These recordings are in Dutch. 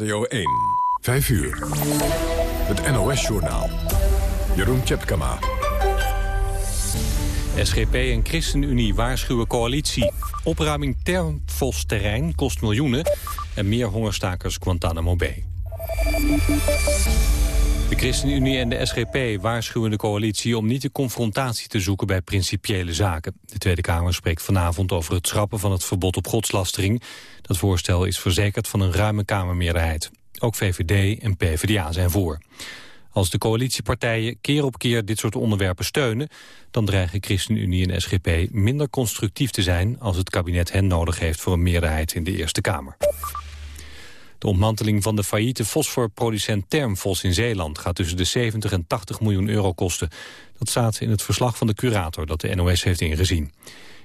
Radio 1, 5 uur. Het NOS-journaal. Jeroen Tjepkama. SGP en ChristenUnie waarschuwen coalitie. Opruiming term-vos-terrein kost miljoenen... en meer hongerstakers Guantanamo Bay. De ChristenUnie en de SGP waarschuwen de coalitie om niet de confrontatie te zoeken bij principiële zaken. De Tweede Kamer spreekt vanavond over het schrappen van het verbod op godslastering. Dat voorstel is verzekerd van een ruime Kamermeerderheid. Ook VVD en PvdA zijn voor. Als de coalitiepartijen keer op keer dit soort onderwerpen steunen... dan dreigen ChristenUnie en SGP minder constructief te zijn... als het kabinet hen nodig heeft voor een meerderheid in de Eerste Kamer. De ontmanteling van de failliete fosforproducent Termfos in Zeeland... gaat tussen de 70 en 80 miljoen euro kosten. Dat staat in het verslag van de curator dat de NOS heeft ingezien.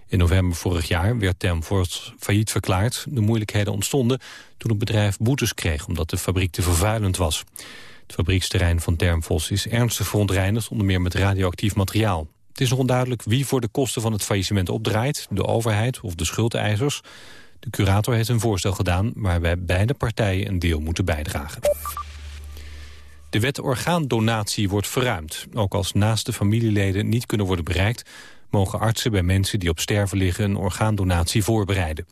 In november vorig jaar werd Termfos failliet verklaard. De moeilijkheden ontstonden toen het bedrijf boetes kreeg... omdat de fabriek te vervuilend was. Het fabrieksterrein van Termfos is ernstig verontreinigd... onder meer met radioactief materiaal. Het is nog onduidelijk wie voor de kosten van het faillissement opdraait... de overheid of de schuldeisers... De curator heeft een voorstel gedaan waarbij beide partijen een deel moeten bijdragen. De wet orgaandonatie wordt verruimd. Ook als naaste familieleden niet kunnen worden bereikt... mogen artsen bij mensen die op sterven liggen een orgaandonatie voorbereiden.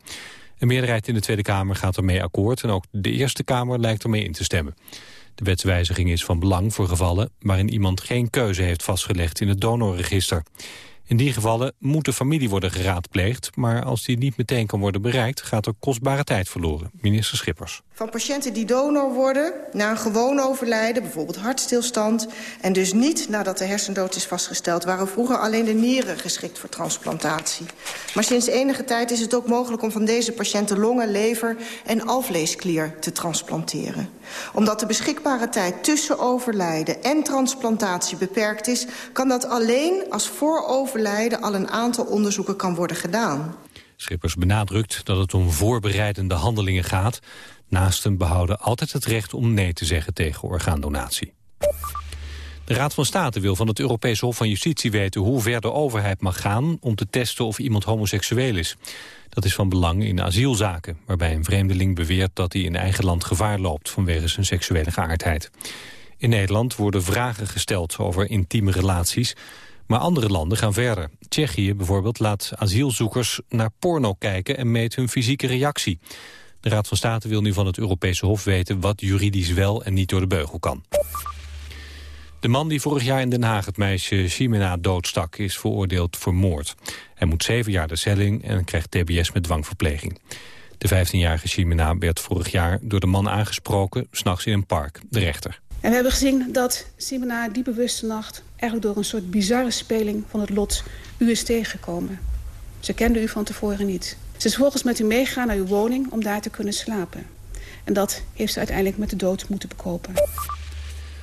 Een meerderheid in de Tweede Kamer gaat ermee akkoord... en ook de Eerste Kamer lijkt ermee in te stemmen. De wetswijziging is van belang voor gevallen waarin iemand geen keuze heeft vastgelegd in het donorregister. In die gevallen moet de familie worden geraadpleegd... maar als die niet meteen kan worden bereikt... gaat er kostbare tijd verloren. Minister Schippers. Van patiënten die donor worden na een gewoon overlijden... bijvoorbeeld hartstilstand... en dus niet nadat de hersendood is vastgesteld... waren vroeger alleen de nieren geschikt voor transplantatie. Maar sinds enige tijd is het ook mogelijk... om van deze patiënten longen, lever en alvleesklier te transplanteren. Omdat de beschikbare tijd tussen overlijden en transplantatie beperkt is... kan dat alleen als voor overlijden al een aantal onderzoeken kan worden gedaan. Schippers benadrukt dat het om voorbereidende handelingen gaat. Naasten behouden altijd het recht om nee te zeggen tegen orgaandonatie. De Raad van State wil van het Europese Hof van Justitie weten hoe ver de overheid mag gaan om te testen of iemand homoseksueel is. Dat is van belang in asielzaken, waarbij een vreemdeling beweert dat hij in eigen land gevaar loopt vanwege zijn seksuele geaardheid. In Nederland worden vragen gesteld over intieme relaties, maar andere landen gaan verder. Tsjechië bijvoorbeeld laat asielzoekers naar porno kijken en meet hun fysieke reactie. De Raad van State wil nu van het Europese Hof weten wat juridisch wel en niet door de beugel kan. De man die vorig jaar in Den Haag het meisje Chimena doodstak is veroordeeld voor moord. Hij moet zeven jaar de celling en krijgt tbs met dwangverpleging. De 15-jarige Chimena werd vorig jaar door de man aangesproken, s'nachts in een park, de rechter. En we hebben gezien dat Simona die bewuste nacht... eigenlijk door een soort bizarre speling van het lot u is tegengekomen. Ze kende u van tevoren niet. Ze is volgens met u meegegaan naar uw woning om daar te kunnen slapen. En dat heeft ze uiteindelijk met de dood moeten bekopen.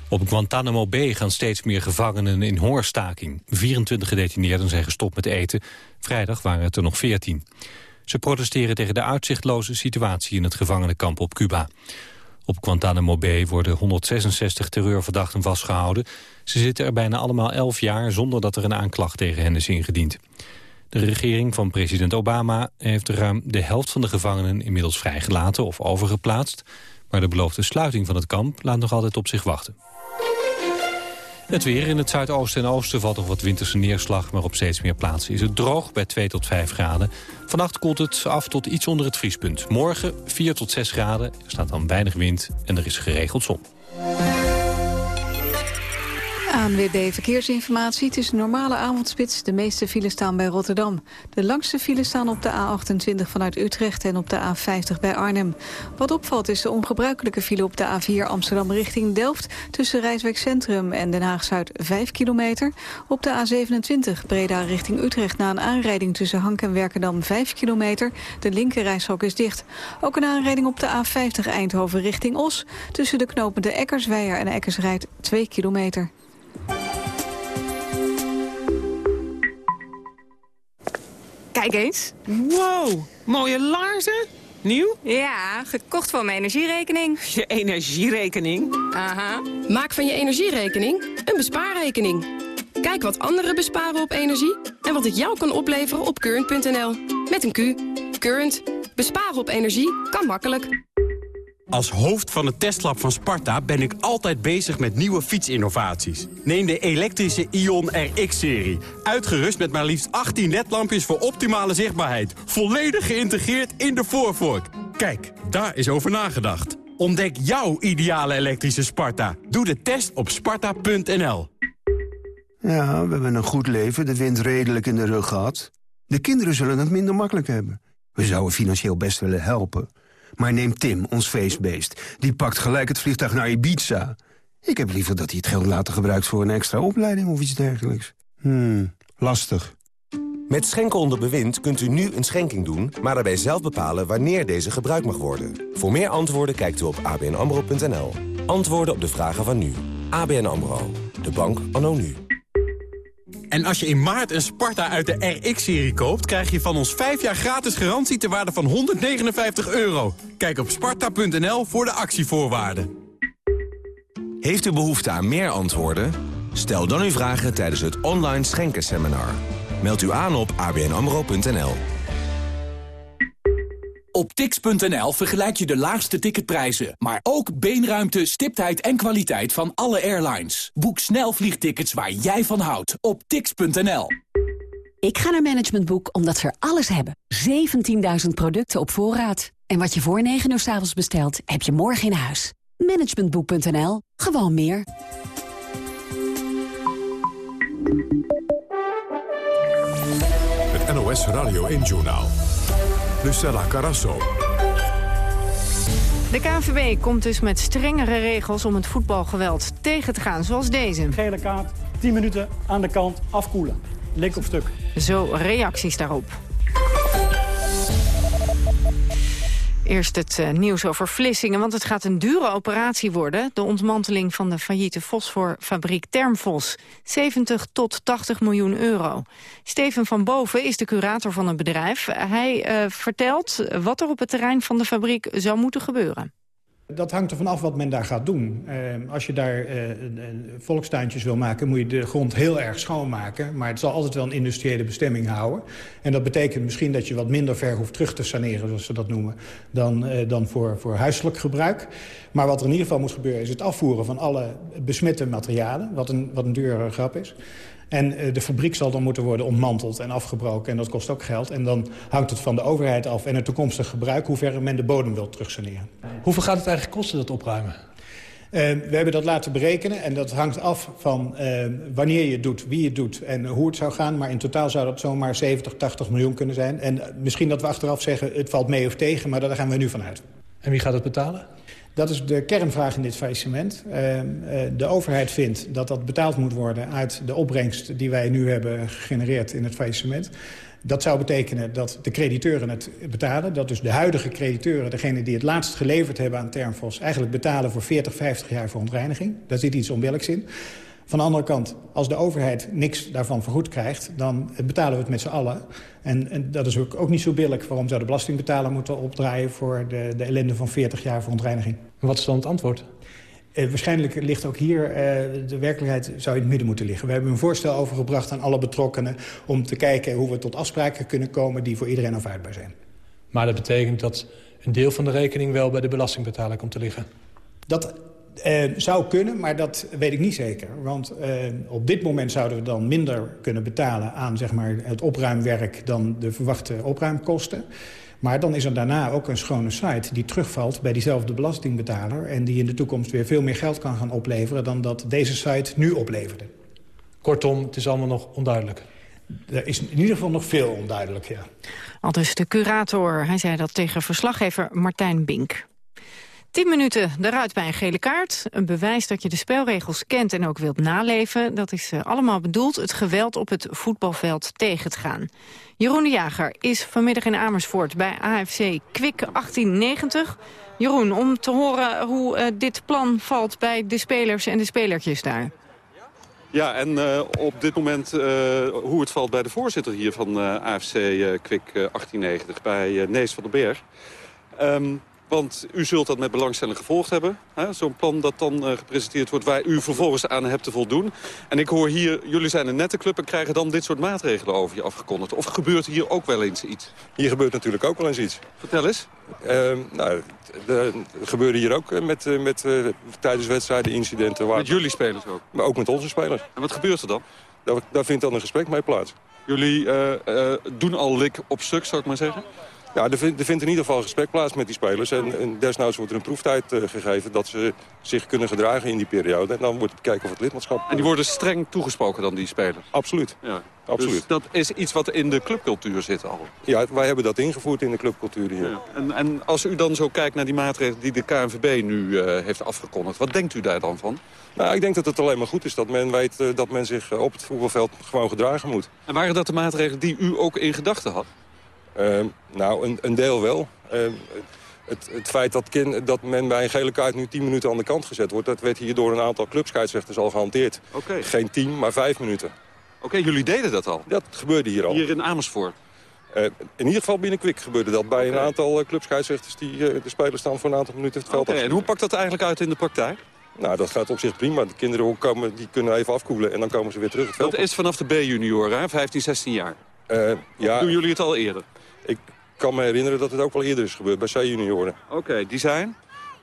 Op Guantanamo Bay gaan steeds meer gevangenen in hongerstaking. 24 gedetineerden zijn gestopt met eten. Vrijdag waren het er nog 14. Ze protesteren tegen de uitzichtloze situatie in het gevangenenkamp op Cuba. Op Guantanamo Bay worden 166 terreurverdachten vastgehouden. Ze zitten er bijna allemaal 11 jaar zonder dat er een aanklacht tegen hen is ingediend. De regering van president Obama heeft ruim de helft van de gevangenen inmiddels vrijgelaten of overgeplaatst. Maar de beloofde sluiting van het kamp laat nog altijd op zich wachten. Het weer in het zuidoosten en oosten valt nog wat winterse neerslag... maar op steeds meer plaatsen is het droog bij 2 tot 5 graden. Vannacht koelt het af tot iets onder het vriespunt. Morgen 4 tot 6 graden, er staat dan weinig wind en er is geregeld zon. ANWB Verkeersinformatie. Het is een normale avondspits. De meeste files staan bij Rotterdam. De langste files staan op de A28 vanuit Utrecht en op de A50 bij Arnhem. Wat opvalt is de ongebruikelijke file op de A4 Amsterdam richting Delft... tussen Rijswijk Centrum en Den Haag-Zuid 5 kilometer. Op de A27 Breda richting Utrecht na een aanrijding tussen Hank en Werkendam 5 kilometer. De linkerrijstrook is dicht. Ook een aanrijding op de A50 Eindhoven richting Os... tussen de knopende Eckersweijer en Eckersrijd 2 kilometer. Kijk eens. Wow, mooie laarzen. Nieuw? Ja, gekocht van mijn energierekening. Je energierekening? Aha. Maak van je energierekening een bespaarrekening. Kijk wat anderen besparen op energie en wat het jou kan opleveren op current.nl. Met een Q. Current. Besparen op energie kan makkelijk. Als hoofd van het testlab van Sparta ben ik altijd bezig met nieuwe fietsinnovaties. Neem de elektrische Ion RX-serie. Uitgerust met maar liefst 18 ledlampjes voor optimale zichtbaarheid. Volledig geïntegreerd in de voorvork. Kijk, daar is over nagedacht. Ontdek jouw ideale elektrische Sparta. Doe de test op sparta.nl. Ja, we hebben een goed leven, de wind redelijk in de rug gehad. De kinderen zullen het minder makkelijk hebben. We zouden financieel best willen helpen. Maar neem Tim, ons feestbeest. Die pakt gelijk het vliegtuig naar Ibiza. Ik heb liever dat hij het geld later gebruikt voor een extra opleiding of iets dergelijks. Hmm, lastig. Met Schenken onder bewind kunt u nu een schenking doen... maar daarbij zelf bepalen wanneer deze gebruikt mag worden. Voor meer antwoorden kijkt u op abnamro.nl. Antwoorden op de vragen van nu. ABN AMRO. De bank anno nu. En als je in maart een Sparta uit de RX-serie koopt... krijg je van ons 5 jaar gratis garantie ter waarde van 159 euro. Kijk op sparta.nl voor de actievoorwaarden. Heeft u behoefte aan meer antwoorden? Stel dan uw vragen tijdens het online schenkenseminar. Meld u aan op abnamro.nl. Op tix.nl vergelijk je de laagste ticketprijzen, maar ook beenruimte, stiptheid en kwaliteit van alle airlines. Boek snel vliegtickets waar jij van houdt op tix.nl. Ik ga naar Management Boek omdat ze er alles hebben. 17.000 producten op voorraad. En wat je voor 9 uur s avonds bestelt, heb je morgen in huis. Managementboek.nl. Gewoon meer. Het NOS Radio 1-journaal. Lucella Carasso. De KNVB komt dus met strengere regels om het voetbalgeweld tegen te gaan, zoals deze. Gele kaart, 10 minuten aan de kant, afkoelen. Lik op stuk. Zo reacties daarop. Eerst het uh, nieuws over Vlissingen, want het gaat een dure operatie worden. De ontmanteling van de failliete fosforfabriek Termfos. 70 tot 80 miljoen euro. Steven van Boven is de curator van het bedrijf. Hij uh, vertelt wat er op het terrein van de fabriek zou moeten gebeuren. Dat hangt er vanaf wat men daar gaat doen. Uh, als je daar uh, volkstuintjes wil maken, moet je de grond heel erg schoonmaken. Maar het zal altijd wel een industriële bestemming houden. En dat betekent misschien dat je wat minder ver hoeft terug te saneren, zoals ze dat noemen, dan, uh, dan voor, voor huiselijk gebruik. Maar wat er in ieder geval moet gebeuren, is het afvoeren van alle besmette materialen. Wat een, wat een dure grap is. En uh, de fabriek zal dan moeten worden ontmanteld en afgebroken. En dat kost ook geld. En dan hangt het van de overheid af en het toekomstig gebruik... hoe ver men de bodem wil terugsaneren. Hoeveel gaat het eigenlijk kosten, dat opruimen? Uh, we hebben dat laten berekenen en dat hangt af van uh, wanneer je het doet, wie het doet en hoe het zou gaan. Maar in totaal zou dat zomaar 70, 80 miljoen kunnen zijn. En misschien dat we achteraf zeggen het valt mee of tegen, maar daar gaan we nu vanuit. En wie gaat het betalen? Dat is de kernvraag in dit faillissement. Uh, de overheid vindt dat dat betaald moet worden uit de opbrengst die wij nu hebben gegenereerd in het faillissement. Dat zou betekenen dat de crediteuren het betalen. Dat dus de huidige crediteuren, degene die het laatst geleverd hebben aan Termfos... eigenlijk betalen voor 40, 50 jaar voor ontreiniging. Daar zit iets onbillijks in. Van de andere kant, als de overheid niks daarvan vergoed krijgt... dan betalen we het met z'n allen. En, en, dat is ook, ook niet zo billig. Waarom zou de belastingbetaler moeten opdraaien... voor de, de ellende van 40 jaar voor ontreiniging? En wat is dan het antwoord? Uh, waarschijnlijk ligt ook hier, uh, de werkelijkheid zou in het midden moeten liggen. We hebben een voorstel overgebracht aan alle betrokkenen... om te kijken hoe we tot afspraken kunnen komen die voor iedereen afvaardbaar zijn. Maar dat betekent dat een deel van de rekening wel bij de belastingbetaler komt te liggen? Dat uh, zou kunnen, maar dat weet ik niet zeker. Want uh, op dit moment zouden we dan minder kunnen betalen aan zeg maar, het opruimwerk... dan de verwachte opruimkosten. Maar dan is er daarna ook een schone site die terugvalt bij diezelfde belastingbetaler... en die in de toekomst weer veel meer geld kan gaan opleveren... dan dat deze site nu opleverde. Kortom, het is allemaal nog onduidelijk. Er is in ieder geval nog veel onduidelijk, ja. Al dus de curator, hij zei dat tegen verslaggever Martijn Bink. 10 minuten eruit bij een gele kaart. Een bewijs dat je de spelregels kent en ook wilt naleven. Dat is uh, allemaal bedoeld het geweld op het voetbalveld tegen te gaan. Jeroen de Jager is vanmiddag in Amersfoort bij AFC Kwik 1890. Jeroen, om te horen hoe uh, dit plan valt bij de spelers en de spelertjes daar. Ja, en uh, op dit moment hoe het valt bij de voorzitter hier van AFC Kwik 1890, bij Nees van den Berg. Um, Want u zult dat met belangstelling gevolgd hebben. Zo'n plan dat dan uh, gepresenteerd wordt waar u vervolgens aan hebt te voldoen. En ik hoor hier, jullie zijn een nette club en krijgen dan dit soort maatregelen over je afgekondigd. Of gebeurt hier ook wel eens iets? Hier gebeurt natuurlijk ook wel eens iets. Vertel eens. Uh, nou, er gebeurde hier ook met, met uh, tijdens wedstrijden incidenten. Waar... Met jullie spelers ook? Maar ook met onze spelers. En wat gebeurt er dan? Daar, daar vindt dan een gesprek mee plaats. Jullie doen al lik op stuk, zou ik maar zeggen? Ja, er vindt, in ieder geval gesprek plaats met die spelers. En, en desnoods wordt er een proeftijd uh, gegeven dat ze zich kunnen gedragen in die periode. En dan wordt bekijken of het lidmaatschap... En die worden streng toegesproken dan, die spelers? Absoluut. Ja. Absoluut. Dus dat is iets wat in de clubcultuur zit al? Ja, wij hebben dat ingevoerd in de clubcultuur hier. Ja. En, en, als u dan zo kijkt naar die maatregelen die de KNVB nu uh, heeft afgekondigd... wat denkt u daar dan van? Nou, ik denk dat het alleen maar goed is dat men weet uh, dat men zich op het voetbalveld gewoon gedragen moet. En waren dat de maatregelen die u ook in gedachten had? Uh, nou, een, een, deel wel. Uh, het, het, feit dat, dat, men bij een gele kaart nu 10 minuten aan de kant gezet wordt... dat werd hier door een aantal clubscheidsrechters al gehanteerd. Okay. Geen 10, maar 5 minuten. Oké, okay, jullie deden dat al? Dat gebeurde hier al. Hier in Amersfoort? Uh, in ieder geval binnen Kwik gebeurde dat bij okay. een aantal uh, clubscheidsrechters... die uh, de spelers dan voor een aantal minuten het veld okay, En hoe pakt dat eigenlijk uit in de praktijk? Nou, dat gaat op zich prima. De kinderen komen, die kunnen even afkoelen en dan komen ze weer terug het veld Dat is vanaf de B-junioren, 15, 16 jaar? ja, doen jullie het al eerder? Ik kan me herinneren dat het ook wel eerder is gebeurd bij C-junioren. Oké, okay, die zijn?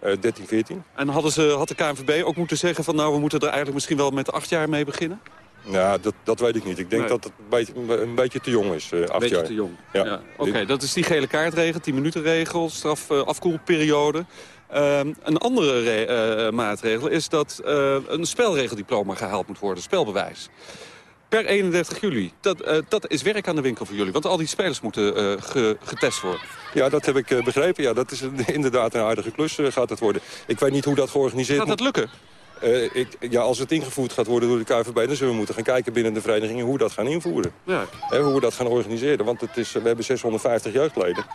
Uh, 13, 14. En hadden ze, had de KNVB ook moeten zeggen van nou we moeten er eigenlijk misschien wel met acht jaar mee beginnen? Ja, dat, dat weet ik niet. Ik denk nee. dat het een beetje, een beetje te jong is, uh, acht beetje jaar. te jong, ja. ja. Oké, okay, dat is die gele kaartregel, 10 minuten regel, straf uh, afkoelperiode. Uh, een andere uh, maatregel is dat uh, een spelregeldiploma gehaald moet worden, spelbewijs. Per 31 juli. Dat, uh, dat is werk aan de winkel voor jullie. Want al die spelers moeten uh, ge getest worden. Ja, dat heb ik uh, begrepen. Ja, dat is een, inderdaad een aardige klus gaat het worden. Ik weet niet hoe dat georganiseerd Gaat dat lukken? Ik, ja, als het ingevoerd gaat worden door de KVB... dan zullen we moeten gaan kijken binnen de verenigingen hoe we dat gaan invoeren. Ja. Hoe we dat gaan organiseren. Want het is, we hebben 650 jeugdleden.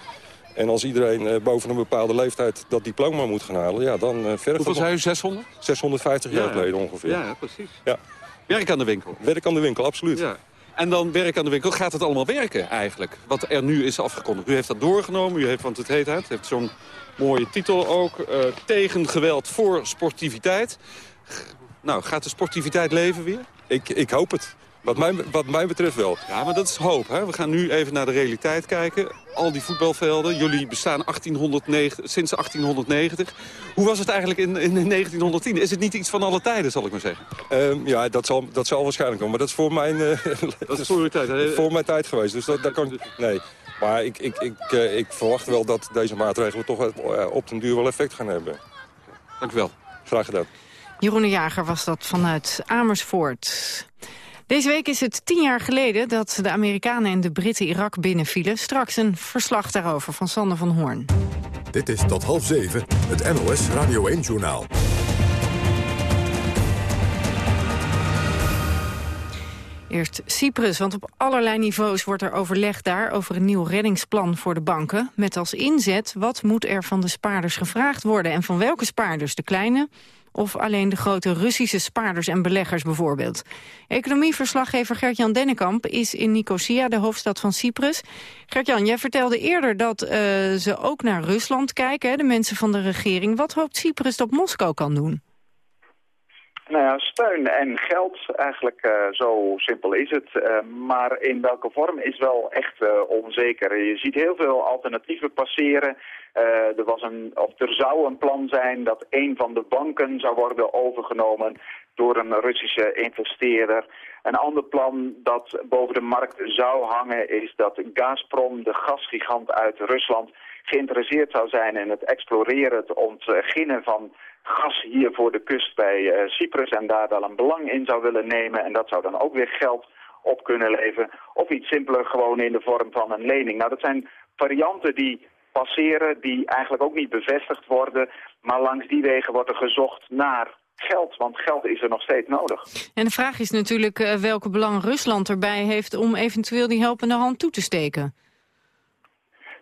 En als iedereen boven een bepaalde leeftijd dat diploma moet gaan halen... Ja, dan vergt Hoeveel zijn u, 600? 650 ja, jeugdleden ongeveer. Ja, precies. Ja. Werk aan de winkel. Werk aan de winkel, absoluut. Ja. En dan werk aan de winkel. Gaat het allemaal werken eigenlijk? Wat er nu is afgekondigd. U heeft dat doorgenomen. U heeft, want het heet het, heeft zo'n mooie titel ook. Uh, tegen geweld voor sportiviteit. Nou, gaat de sportiviteit leven weer? Ik, ik hoop het. Wat mij, wat mij betreft wel. Ja, maar dat is hoop. Hè? We gaan nu even naar de realiteit kijken. Al die voetbalvelden. Jullie bestaan 1809, sinds 1890. Hoe was het eigenlijk in, in 1910? Is het niet iets van alle tijden, zal ik maar zeggen? Um, ja, dat zal, dat zal waarschijnlijk komen. Maar dat is voor mijn, uh, dat is voor uw tijd. Hè? Voor mijn tijd geweest. Dus dat, dat kan Nee. Maar ik, ik, ik, uh, ik verwacht wel dat deze maatregelen toch uh, op den duur wel effect gaan hebben. Dank u wel. Graag gedaan. Jeroen de Jager was dat vanuit Amersfoort. Deze week is het tien jaar geleden dat de Amerikanen en de Britten Irak binnenvielen. Straks een verslag daarover van Sander van Hoorn. Dit is tot half zeven, het NOS Radio 1-journaal. Eerst Cyprus, want op allerlei niveaus wordt er overlegd daar over een nieuw reddingsplan voor de banken. Met als inzet, wat moet er van de spaarders gevraagd worden en van welke spaarders? De kleine, of alleen de grote Russische spaarders en beleggers bijvoorbeeld. Economieverslaggever Gert-Jan Dennekamp is in Nicosia, de hoofdstad van Cyprus. Gert-Jan, jij vertelde eerder dat uh, ze ook naar Rusland kijken, de mensen van de regering. Wat hoopt Cyprus dat Moskou kan doen? Nou ja, steun en geld, eigenlijk uh, zo simpel is het. Uh, maar in welke vorm is wel echt uh, onzeker. Je ziet heel veel alternatieven passeren. er, was een, of er zou een plan zijn dat een van de banken zou worden overgenomen door een Russische investeerder. Een ander plan dat boven de markt zou hangen is dat Gazprom, de gasgigant uit Rusland, geïnteresseerd zou zijn in het exploreren, het ontginnen van gas hier voor de kust bij uh, Cyprus en daar wel een belang in zou willen nemen. En dat zou dan ook weer geld op kunnen leveren. Of iets simpeler gewoon in de vorm van een lening. Nou, dat zijn varianten die passeren, die eigenlijk ook niet bevestigd worden. Maar langs die wegen wordt er gezocht naar geld, want geld is er nog steeds nodig. En de vraag is natuurlijk uh, welke belang Rusland erbij heeft om eventueel die helpende hand toe te steken.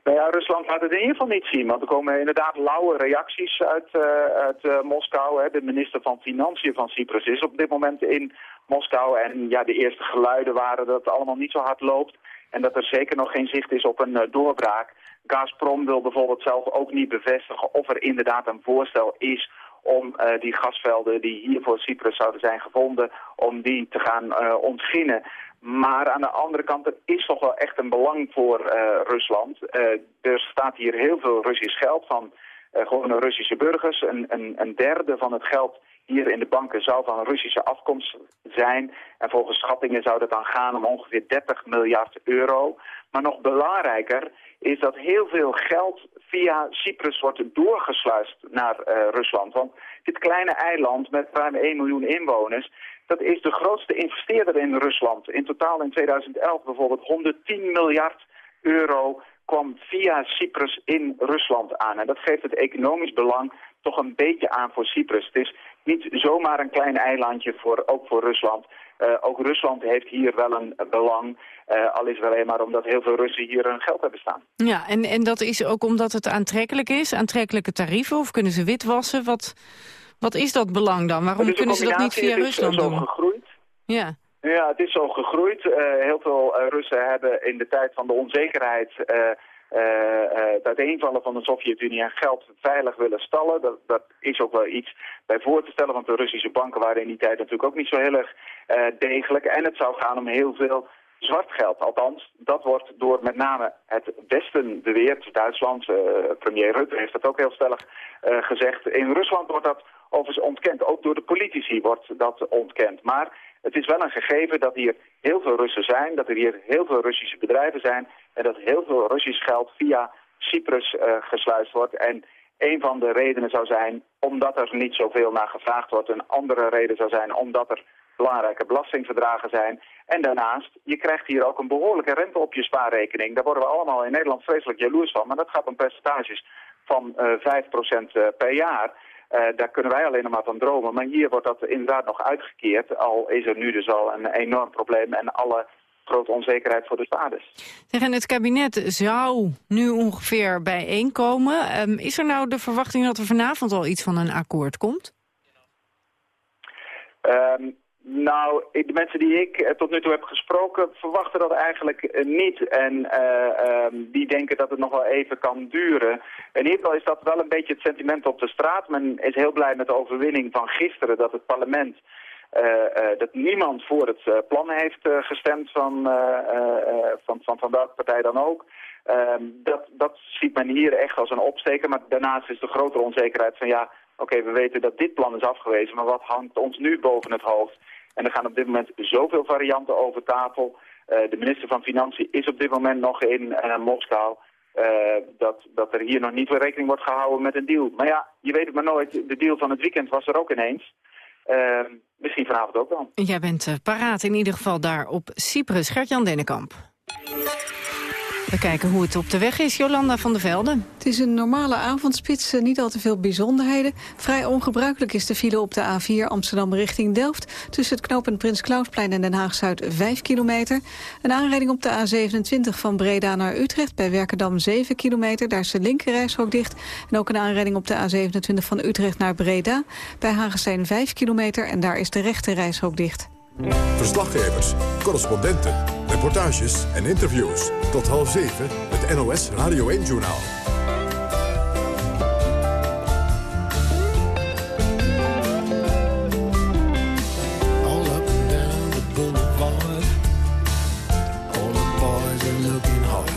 Nou ja, Rusland laat het in ieder geval niet zien, want er komen inderdaad lauwe reacties uit, uh, uit uh, Moskou. Hè. De minister van Financiën van Cyprus is op dit moment in Moskou. En ja, de eerste geluiden waren dat het allemaal niet zo hard loopt. En dat er zeker nog geen zicht is op een uh, doorbraak. Gazprom wil bijvoorbeeld zelf ook niet bevestigen of er inderdaad een voorstel is om uh, die gasvelden die hier voor Cyprus zouden zijn gevonden, om die te gaan uh, ontginnen. Maar aan de andere kant, er is toch wel echt een belang voor uh, Rusland. er staat hier heel veel Russisch geld van gewone Russische burgers. Een, een, derde van het geld hier in de banken zou van Russische afkomst zijn. En volgens schattingen zou dat dan gaan om ongeveer 30 miljard euro. Maar nog belangrijker is dat heel veel geld via Cyprus wordt doorgesluist naar uh, Rusland. Want dit kleine eiland met ruim 1 miljoen inwoners... dat is de grootste investeerder in Rusland. In totaal in 2011 bijvoorbeeld 110 miljard euro kwam via Cyprus in Rusland aan. En dat geeft het economisch belang toch een beetje aan voor Cyprus. Het is niet zomaar een klein eilandje, voor, ook voor Rusland. Uh, ook Rusland heeft hier wel een belang. Uh, al is het alleen maar omdat heel veel Russen hier hun geld hebben staan. Ja, en, en dat is ook omdat het aantrekkelijk is? Aantrekkelijke tarieven? Of kunnen ze witwassen? Wat, wat is dat belang dan? Waarom kunnen ze dat niet via Rusland doen? Het is zo gegroeid. Ja. Ja, het is zo gegroeid. Uh, heel veel Russen hebben in de tijd van de onzekerheid uh, het uiteenvallen van de Sovjet-Unie en geld veilig willen stallen. Dat, dat, is ook wel iets bij voor te stellen, want de Russische banken waren in die tijd natuurlijk ook niet zo heel erg uh, degelijk. En het zou gaan om heel veel zwart geld. Althans, dat wordt door met name het Westen beweerd. Duitsland, uh, premier Rutte heeft dat ook heel stellig gezegd. In Rusland wordt dat overigens ontkend. Ook door de politici wordt dat ontkend. Maar het is wel een gegeven dat hier heel veel Russen zijn, dat er hier heel veel Russische bedrijven zijn en dat heel veel Russisch geld via Cyprus uh, gesluist wordt. En een van de redenen zou zijn omdat er niet zoveel naar gevraagd wordt. Een andere reden zou zijn omdat er belangrijke belastingverdragen zijn. En daarnaast, je krijgt hier ook een behoorlijke rente op je spaarrekening. Daar worden we allemaal in Nederland vreselijk jaloers van. Maar dat gaat om percentages van uh, eh, 5% uh, per jaar. Uh, daar kunnen wij alleen nog maar van dromen. Maar hier wordt dat inderdaad nog uitgekeerd. Al is er nu dus al een enorm probleem en alle grote onzekerheid voor de spaarders. En het kabinet zou nu ongeveer bijeenkomen. Um, is er nou de verwachting dat er vanavond al iets van een akkoord komt? Um, nou, de mensen die ik eh, tot nu toe heb gesproken verwachten dat eigenlijk eh, niet. En uh, um, die denken dat het nog wel even kan duren. In ieder geval is dat wel een beetje het sentiment op de straat. Men is heel blij met de overwinning van gisteren dat het parlement... Dat niemand voor het plan heeft gestemd van, van, van, van welke partij dan ook. Ehm, dat, dat ziet men hier echt als een opsteker. Maar daarnaast is de grotere onzekerheid van ja, oké, we weten dat dit plan is afgewezen, maar wat hangt ons nu boven het hoofd? En er gaan op dit moment zoveel varianten over tafel. Uh, de minister van Financiën is op dit moment nog in uh, Moskou. Uh, dat, dat er hier nog niet rekening wordt gehouden met een deal. Maar ja, je weet het maar nooit. De deal van het weekend was er ook ineens. misschien vanavond ook wel. Jij bent paraat in ieder geval daar op Cyprus. Gert-Jan Dennekamp. We kijken hoe het op de weg is. Jolanda van der Velde. Het is een normale avondspits, eh, niet al te veel bijzonderheden. Vrij ongebruikelijk is de file op de A4 Amsterdam richting Delft. Tussen het knooppunt Prins Klausplein en Den Haag-Zuid 5 kilometer. Een aanrijding op de A27 van Breda naar Utrecht bij Werkendam 7 kilometer. Daar is de linkerrijstrook dicht. En ook een aanrijding op de A27 van Utrecht naar Breda. Bij Hagestein 5 kilometer en daar is de rechterrijstrook dicht. Verslaggevers, correspondenten, reportages en interviews. Tot half zeven met NOS Radio 1 Journaal All up and down the boulevard. All the boys are looking hard.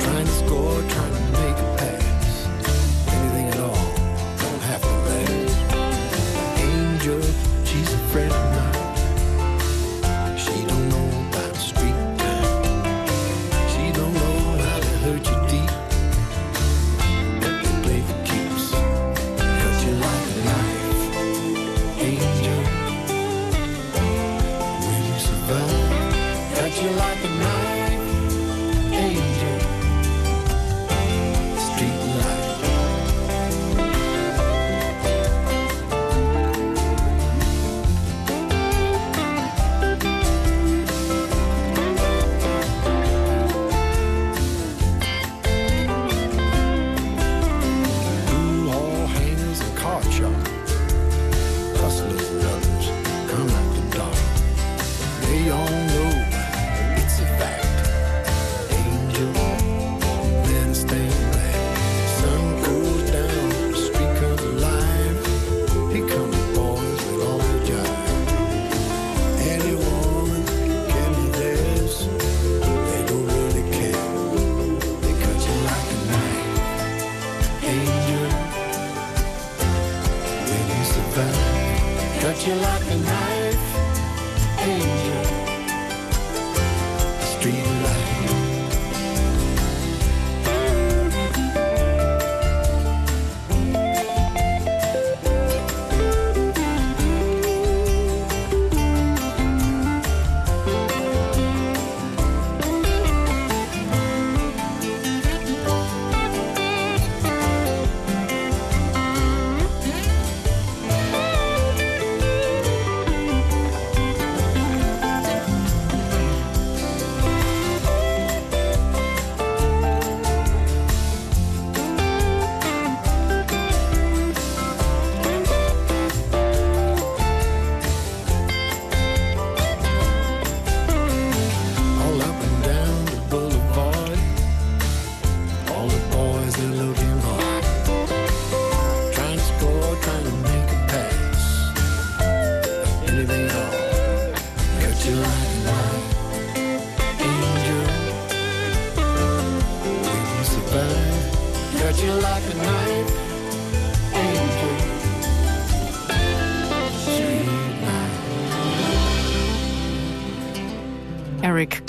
Trying to score, trying to make a pass. Anything at all, don't happen there. Angel, she's a friend.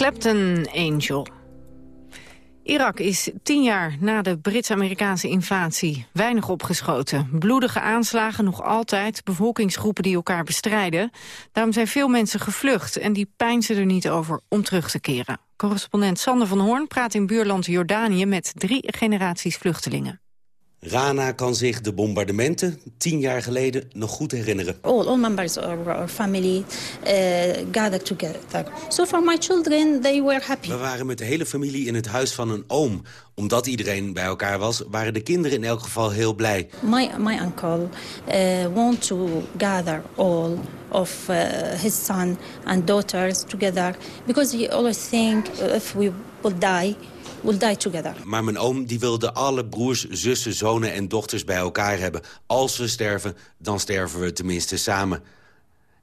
Clapton, Angel. Irak is tien jaar na de Brits-Amerikaanse invasie weinig opgeschoten. Bloedige aanslagen nog altijd, bevolkingsgroepen die elkaar bestrijden. Daarom zijn veel mensen gevlucht en die pijnzen er niet over om terug te keren. Correspondent Sander van Hoorn praat in buurland Jordanië met drie generaties vluchtelingen. Rana kan zich de bombardementen tien jaar geleden nog goed herinneren. all, all members of our family uh, gathered together. So for my children, they were happy. We waren met de hele familie in het huis van een oom. Omdat iedereen bij elkaar was, waren de kinderen in elk geval heel blij. My, my uncle uh, want to gather all of uh, his son and daughters together because he always think if we will die, we'll die together. Maar mijn oom die wilde alle broers, zussen, zonen en dochters bij elkaar hebben. Als we sterven, dan sterven we tenminste samen.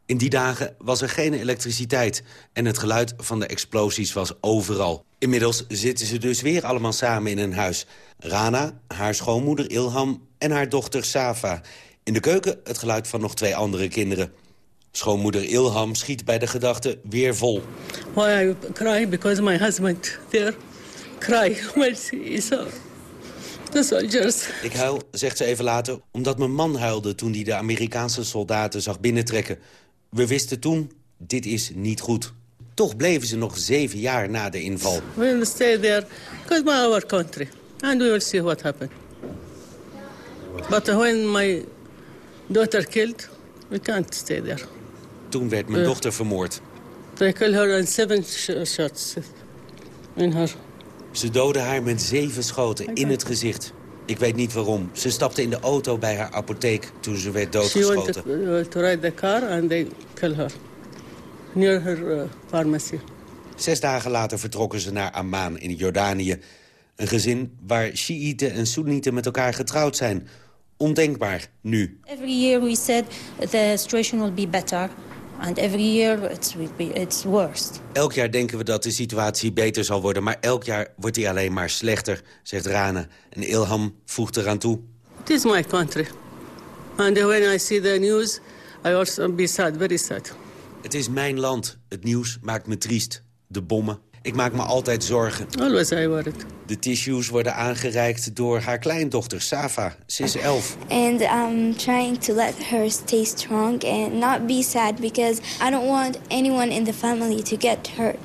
In die dagen was er geen elektriciteit en het geluid van de explosies was overal. Inmiddels zitten ze dus weer allemaal samen in een huis. Rana, haar schoonmoeder Ilham en haar dochter Safa. In de keuken het geluid van nog twee andere kinderen. Schoonmoeder Ilham schiet bij de gedachte weer vol. Why I cry? Because my husband there cry when saw the soldiers. Ik huil, zegt ze even later, omdat mijn man huilde toen hij de Amerikaanse soldaten zag binnentrekken. We wisten toen, dit is niet goed. Toch bleven ze nog zeven jaar na de inval. We will stay there because my our country, and we will see what happens. But when my daughter killed, we can't stay there. Toen werd mijn Ja. dochter vermoord. They kill her and seven sh- shots in her. Ze doodden haar met zeven schoten in het gezicht. Ik weet niet waarom. Ze stapte in de auto bij haar apotheek toen ze werd doodgeschoten. wanted uh, to ride the car and they kill her near her uh, pharmacy. Zes dagen later vertrokken ze naar Amman in Jordanië. Een gezin waar Shiiten en Soenieten met elkaar getrouwd zijn. Ondenkbaar, nu. Every year we said the situation will be better, and every year it's, it's worse. Elk jaar denken we dat de situatie beter zal worden... maar elk jaar wordt die alleen maar slechter, zegt Rana. En Ilham voegt eraan toe. It is my country. And when I see the news, I also be sad, very sad. Het is mijn land. Het nieuws maakt me triest. De bommen. Ik maak me altijd zorgen. Always I worried. De tissues worden aangereikt door haar kleindochter Safa. Ze is elf. And I'm trying to let her stay strong and not be sad because I don't want anyone in the family to get hurt.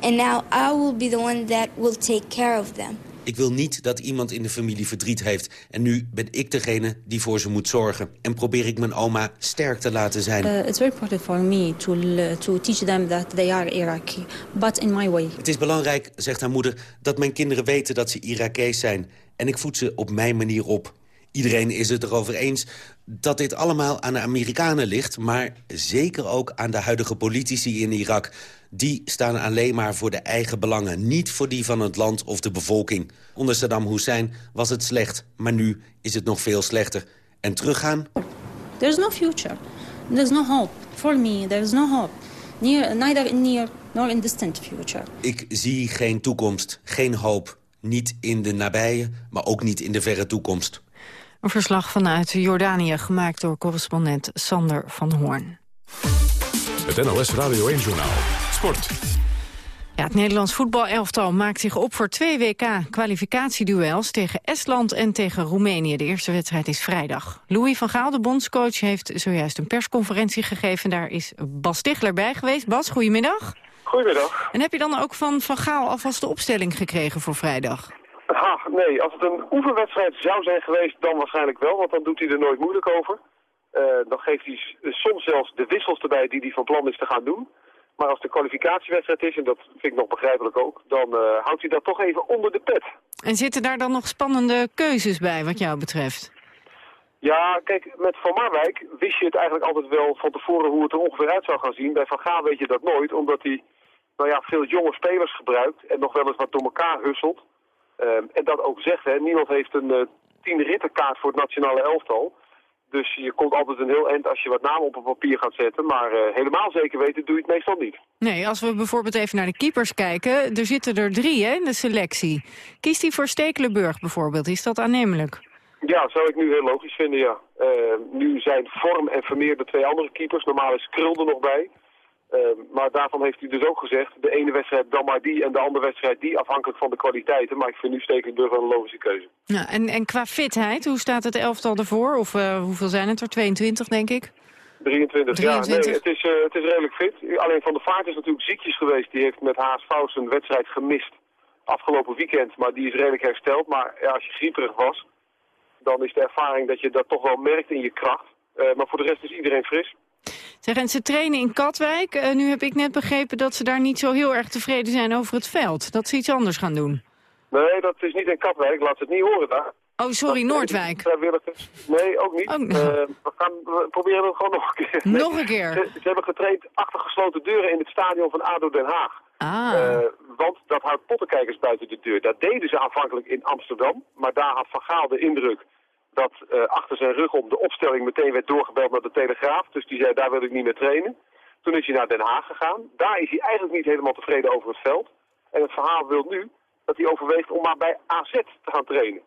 And now I will be the one that will take care of them. Ik wil niet dat iemand in de familie verdriet heeft. En nu ben ik degene die voor ze moet zorgen. En probeer ik mijn oma sterk te laten zijn. Uh, it's very important for me to, l- to teach them that they are Iraqi, but in my way. Het is belangrijk, zegt haar moeder, dat mijn kinderen weten dat ze Irakees zijn. En ik voed ze op mijn manier op. Iedereen is het erover eens dat dit allemaal aan de Amerikanen ligt... maar zeker ook aan de huidige politici in Irak. Die staan alleen maar voor de eigen belangen, niet voor die van het land of de bevolking. Onder Saddam Hussein was het slecht, maar nu is het nog veel slechter. En teruggaan? There's no future. There's no hope. For me, there's no hope. Near, neither in near nor in distant future. Ik zie geen toekomst, geen hoop. Niet in de nabije, maar ook niet in de verre toekomst. Een verslag vanuit Jordanië gemaakt door correspondent Sander van Hoorn. Het NOS Radio 1-journaal. Sport. Ja, het Nederlands voetbalelftal maakt zich op voor twee WK-kwalificatieduels tegen Estland en tegen Roemenië. De eerste wedstrijd is vrijdag. Louis van Gaal, de bondscoach, heeft zojuist een persconferentie gegeven. Daar is Bas Tichler bij geweest. Bas, goedemiddag. Goedemiddag. En heb je dan ook van Van Gaal alvast de opstelling gekregen voor vrijdag? Ha, nee, als het een oefenwedstrijd zou zijn geweest, dan waarschijnlijk wel, want dan doet hij er nooit moeilijk over. Eh, dan geeft hij s- soms zelfs de wissels erbij die hij van plan is te gaan doen. Maar als de kwalificatiewedstrijd is, en dat vind ik nog begrijpelijk ook, dan eh, houdt hij dat toch even onder de pet. En zitten daar dan nog spannende keuzes bij wat jou betreft? Ja, kijk, met Van Marwijk wist je het eigenlijk altijd wel van tevoren hoe het er ongeveer uit zou gaan zien. Bij Van Gaal weet je dat nooit, omdat hij nou ja, veel jonge spelers gebruikt en nog wel eens wat door elkaar husselt. Ehm, en dat ook zegt, hè, niemand heeft een eh tien rittenkaart voor het nationale elftal. Dus je komt altijd een heel eind als je wat namen op een papier gaat zetten. Maar eh, helemaal zeker weten doe je het meestal niet. Nee, als we bijvoorbeeld even naar de keepers kijken... er zitten er drie hè, in de selectie. Kiest hij voor Stekelenburg bijvoorbeeld? Is dat aannemelijk? Ja, zou ik nu heel logisch vinden, ja. Eh, nu zijn Vorm en Vermeer de twee andere keepers. Normaal is Krul er nog bij. Eh, maar daarvan heeft hij dus ook gezegd... de ene wedstrijd dan maar die en de andere wedstrijd die... afhankelijk van de kwaliteiten. Maar ik vind nu Stekelenburg wel een logische keuze. Ja, en, en qua fitheid, hoe staat het elftal ervoor? Of eh, hoeveel zijn het er? 22, denk ik. 23, ja. 23. Nee, het is, eh, het is redelijk fit. Alleen Van der Vaart is natuurlijk ziekjes geweest. Die heeft met HSV zijn wedstrijd gemist afgelopen weekend. Maar die is redelijk hersteld. Maar ja, als je grieperig was, dan is de ervaring dat je dat toch wel merkt in je kracht. Eh, maar voor de rest is iedereen fris. Zeg, en ze trainen in Katwijk. Eh, nu heb ik net begrepen dat ze daar niet zo heel erg tevreden zijn over het veld. Dat ze iets anders gaan doen. Nee, dat is niet in Katwijk. Laat ze het niet horen daar. Oh, sorry, Noordwijk. Vrijwilligers. Nee, ook niet. Oh. Eh, we, gaan, we proberen het gewoon nog een keer. Nee, Nog een keer? Ze, ze hebben getraind achter gesloten deuren in het stadion van ADO Den Haag. Ah. Eh, want dat houdt pottenkijkers buiten de deur. Dat deden ze aanvankelijk in Amsterdam. Maar daar had Van Gaal de indruk dat eh, achter zijn rug om de opstelling meteen werd doorgebeld naar de Telegraaf. Dus die zei, daar wil ik niet meer trainen. Toen is hij naar Den Haag gegaan. Daar is hij eigenlijk niet helemaal tevreden over het veld. En het verhaal wil nu dat hij overweegt om maar bij AZ te gaan trainen.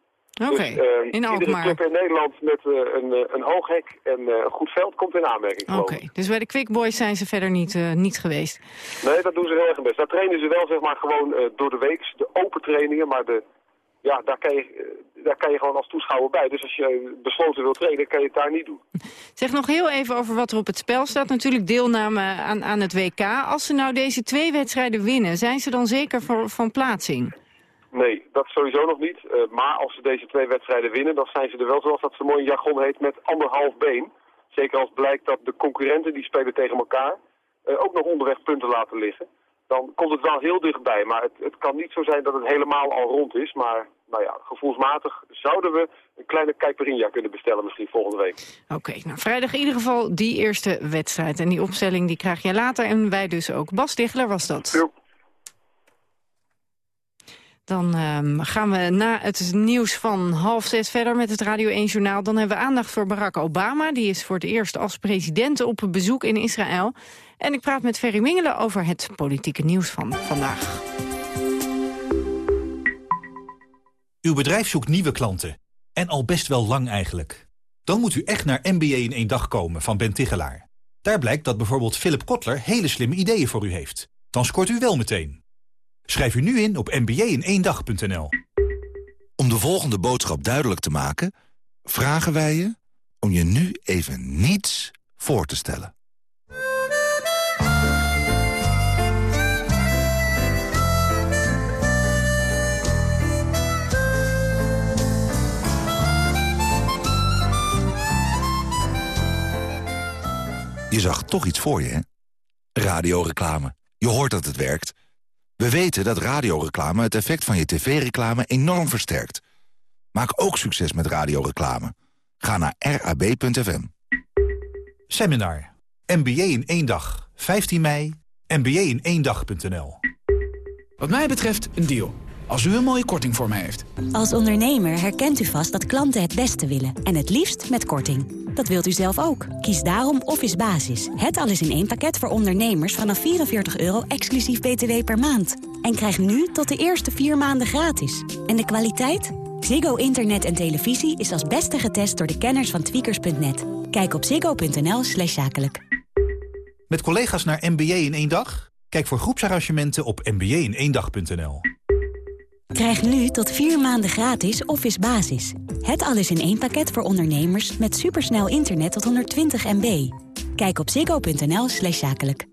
Oké, Dus, eh, in Alkmaar. club in Nederland met eh, een, een hoog hek en een goed veld komt in aanmerking. Oké, dus bij de Quick Boys zijn ze verder niet, niet geweest. Nee, dat doen ze heel erg best. Daar trainen ze wel zeg maar gewoon door de week, de open trainingen, maar de, ja, daar, kan je, eh, daar kan je gewoon als toeschouwer bij. Dus als je besloten wil trainen, kan je het daar niet doen. Zeg nog heel even over wat er op het spel staat. Natuurlijk deelname aan, aan het WK. Als ze nou deze twee wedstrijden winnen, zijn ze dan zeker voor, van plaatsing? Nee, dat sowieso nog niet. Eh, maar als ze deze twee wedstrijden winnen, dan zijn ze er wel, zoals dat zo mooi in jargon heet, met anderhalf been. Zeker als blijkt dat de concurrenten, die spelen tegen elkaar, eh, ook nog onderweg punten laten liggen. Dan komt het wel heel dichtbij. Maar het, het kan niet zo zijn dat het helemaal al rond is. Maar nou ja, gevoelsmatig zouden we een kleine caipirinha kunnen bestellen misschien volgende week. Oké, nou vrijdag in ieder geval die eerste wedstrijd. En die opstelling die krijg je later en wij dus ook. Bas Diggler was dat. Dan ehm, gaan we na het nieuws van half zes verder met het Radio 1 Journaal. Dan hebben we aandacht voor Barack Obama. Die is voor het eerst als president op bezoek in Israël. En ik praat met Ferry Mingelen over het politieke nieuws van vandaag. Uw bedrijf zoekt nieuwe klanten. En al best wel lang eigenlijk. Dan moet u echt naar MBA in één dag komen van Ben Tigelaar. Daar blijkt dat bijvoorbeeld Philip Kotler hele slimme ideeën voor u heeft. Dan scoort u wel meteen. Schrijf u nu in op mba-in-één-dag.nl. Om de volgende boodschap duidelijk te maken... vragen wij je om je nu even niets voor te stellen. Je zag toch iets voor je, hè? Radioreclame. Je hoort dat het werkt. We weten dat radioreclame het effect van je tv-reclame enorm versterkt. Maak ook succes met radioreclame. Ga naar rab.fm. Seminar. MBA in één dag. 15 mei. MBA in één dag.nl. Wat mij betreft een deal. Als u een mooie korting voor mij heeft. Als ondernemer herkent u vast dat klanten het beste willen. En het liefst met korting. Dat wilt u zelf ook. Kies daarom Office Basis. Het alles in één pakket voor ondernemers vanaf 44 euro exclusief btw per maand. En krijg nu tot de eerste vier maanden gratis. En de kwaliteit? Ziggo Internet en televisie is als beste getest door de kenners van tweakers.net. Kijk op ziggo.nl slash zakelijk. Met collega's naar MBA in één dag? Kijk voor groepsarrangementen op mba-in-één-dag.nl. Krijg nu tot vier maanden gratis Office Basis. Het alles in één pakket voor ondernemers met supersnel internet tot 120 MB. Kijk op ziggo.nl slash zakelijk.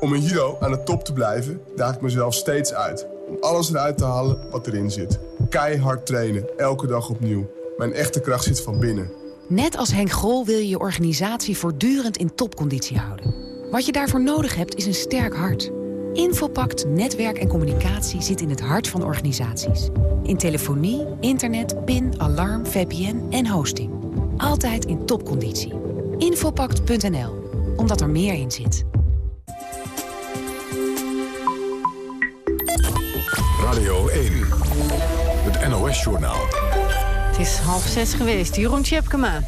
Om een Hero aan de top te blijven, daag ik mezelf steeds uit. Om alles eruit te halen wat erin zit. Keihard trainen, elke dag opnieuw. Mijn echte kracht zit van binnen. Net als Henk Grol wil je je organisatie voortdurend in topconditie houden. Wat je daarvoor nodig hebt is een sterk hart. Infopact Netwerk en Communicatie zit in het hart van organisaties. In telefonie, internet, PIN, alarm, VPN en hosting. Altijd in topconditie. Infopact.nl, omdat er meer in zit. Radio 1, het NOS-journaal. Het is half zes geweest. Jeroen Tjepkema.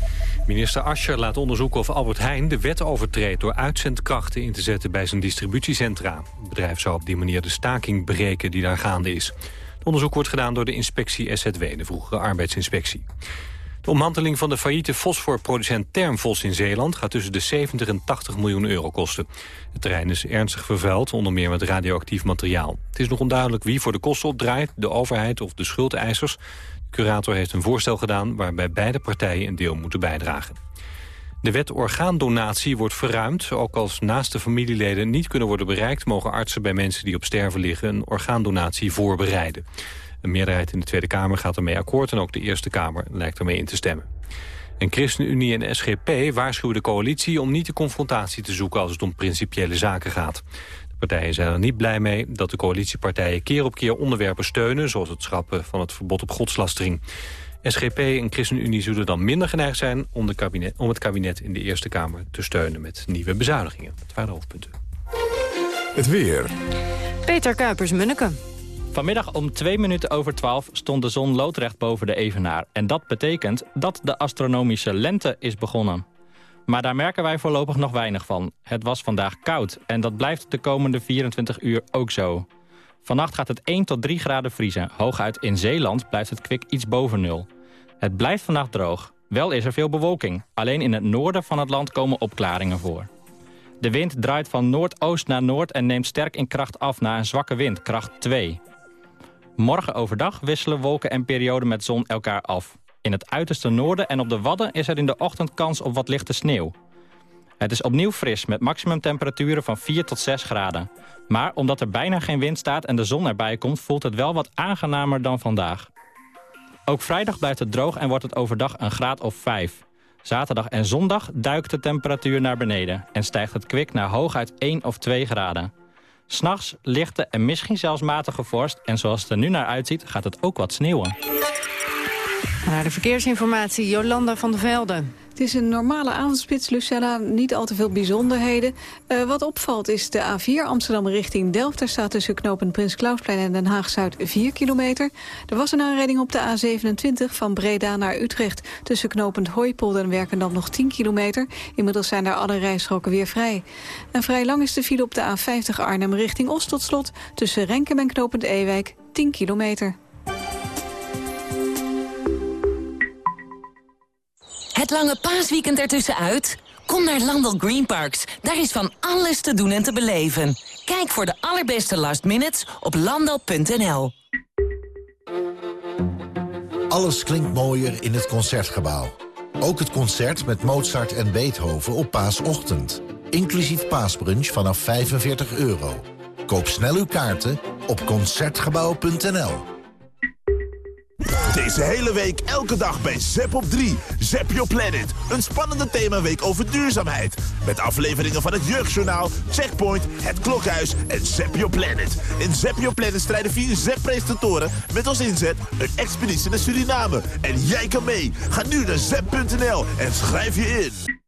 Minister Ascher laat onderzoeken of Albert Heijn de wet overtreedt... door uitzendkrachten in te zetten bij zijn distributiecentra. Het bedrijf zou op die manier de staking breken die daar gaande is. Het onderzoek wordt gedaan door de inspectie SZW, de vroegere arbeidsinspectie. De omhandeling van de failliete fosforproducent Termfos in Zeeland... gaat tussen de 70 en 80 miljoen euro kosten. Het terrein is ernstig vervuild, onder meer met radioactief materiaal. Het is nog onduidelijk wie voor de kosten opdraait, de overheid of de schuldeisers. Curator heeft een voorstel gedaan waarbij beide partijen een deel moeten bijdragen. De wet orgaandonatie wordt verruimd. Ook als naaste familieleden niet kunnen worden bereikt... mogen artsen bij mensen die op sterven liggen een orgaandonatie voorbereiden. Een meerderheid in de Tweede Kamer gaat ermee akkoord... en ook de Eerste Kamer lijkt ermee in te stemmen. En ChristenUnie en SGP waarschuwen de coalitie om niet de confrontatie te zoeken als het om principiële zaken gaat. Partijen zijn er niet blij mee dat de coalitiepartijen keer op keer onderwerpen steunen, zoals het schrappen van het verbod op godslastering. SGP en ChristenUnie zullen dan minder geneigd zijn om, de kabinet, om het kabinet in de Eerste Kamer te steunen met nieuwe bezuinigingen. Dat waren de hoofdpunten. Het weer. Peter Kuipers-Munneke. Vanmiddag om 2 minuten over 12 stond de zon loodrecht boven de evenaar. En dat betekent dat de astronomische lente is begonnen. Maar daar merken wij voorlopig nog weinig van. Het was vandaag koud en dat blijft de komende 24 uur ook zo. Vannacht gaat het 1 tot 3 graden vriezen. Hooguit in Zeeland blijft het kwik iets boven nul. Het blijft vannacht droog. Wel is er veel bewolking. Alleen in het noorden van het land komen opklaringen voor. De wind draait van noordoost naar noord en neemt sterk in kracht af naar een zwakke wind, kracht 2. Morgen overdag wisselen wolken en perioden met zon elkaar af. In het uiterste noorden en op de Wadden is er in de ochtend kans op wat lichte sneeuw. Het is opnieuw fris met maximumtemperaturen van 4 tot 6 graden. Maar omdat er bijna geen wind staat en de zon erbij komt... voelt het wel wat aangenamer dan vandaag. Ook vrijdag blijft het droog en wordt het overdag een graad of 5. Zaterdag en zondag duikt de temperatuur naar beneden... en stijgt het kwik naar hooguit 1 of 2 graden. S'nachts lichte en misschien zelfs matige vorst... en zoals het er nu naar uitziet gaat het ook wat sneeuwen. Naar de verkeersinformatie, Jolanda van der Velde. Het is een normale avondspits, Lucella. Niet al te veel bijzonderheden. Uh, wat opvalt is de A4 Amsterdam richting Delft. Daar staat tussen knopen Prins Klausplein en Den Haag-Zuid 4 kilometer. Er was een aanrijding op de A27 van Breda naar Utrecht. Tussen knopend Hooipolder en Werkendam nog 10 kilometer. Inmiddels zijn daar alle rijstroken weer vrij. En vrij lang is de file op de A50 Arnhem richting Oost tot slot. Tussen Renkem en knopend Ewijk 10 kilometer. Het lange paasweekend ertussenuit? Kom naar Landel Green Parks. Daar is van alles te doen en te beleven. Kijk voor de allerbeste last minutes op landal.nl. Alles klinkt mooier in het Concertgebouw. Ook het concert met Mozart en Beethoven op paasochtend. Inclusief paasbrunch vanaf 45 euro. Koop snel uw kaarten op Concertgebouw.nl. Deze hele week elke dag bij Zep op 3. Zep Your Planet. Een spannende themaweek over duurzaamheid. Met afleveringen van het Jeugdjournaal, Checkpoint, Het Klokhuis en Zep Your Planet. In Zep Your Planet strijden vier Zep-presentatoren met als inzet een expeditie naar Suriname. En jij kan mee. Ga nu naar zep.nl en schrijf je in.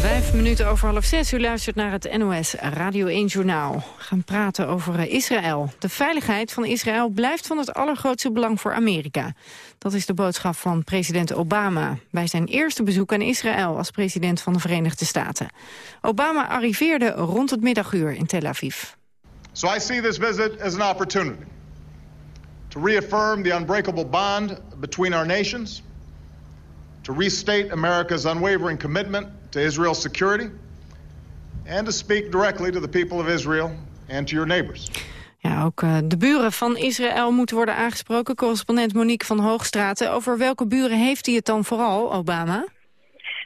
Vijf minuten over half zes. U luistert naar het NOS Radio 1 Journaal. We gaan praten over eh, Israël. De veiligheid van Israël blijft van het allergrootste belang voor Amerika. Dat is de boodschap van president Obama... bij zijn eerste bezoek aan Israël als president van de Verenigde Staten. Obama arriveerde rond het middaguur in Tel Aviv. So I see this visit as an opportunity to reaffirm the unbreakable bond between our nations, to restate America's unwavering commitment to Israel's security, and to speak directly to the people of Israel and to your neighbors. Ja, ook eh, de buren van Israël moeten worden aangesproken. Correspondent Monique van Hoogstraten. Over welke buren heeft hij het dan vooral, Obama?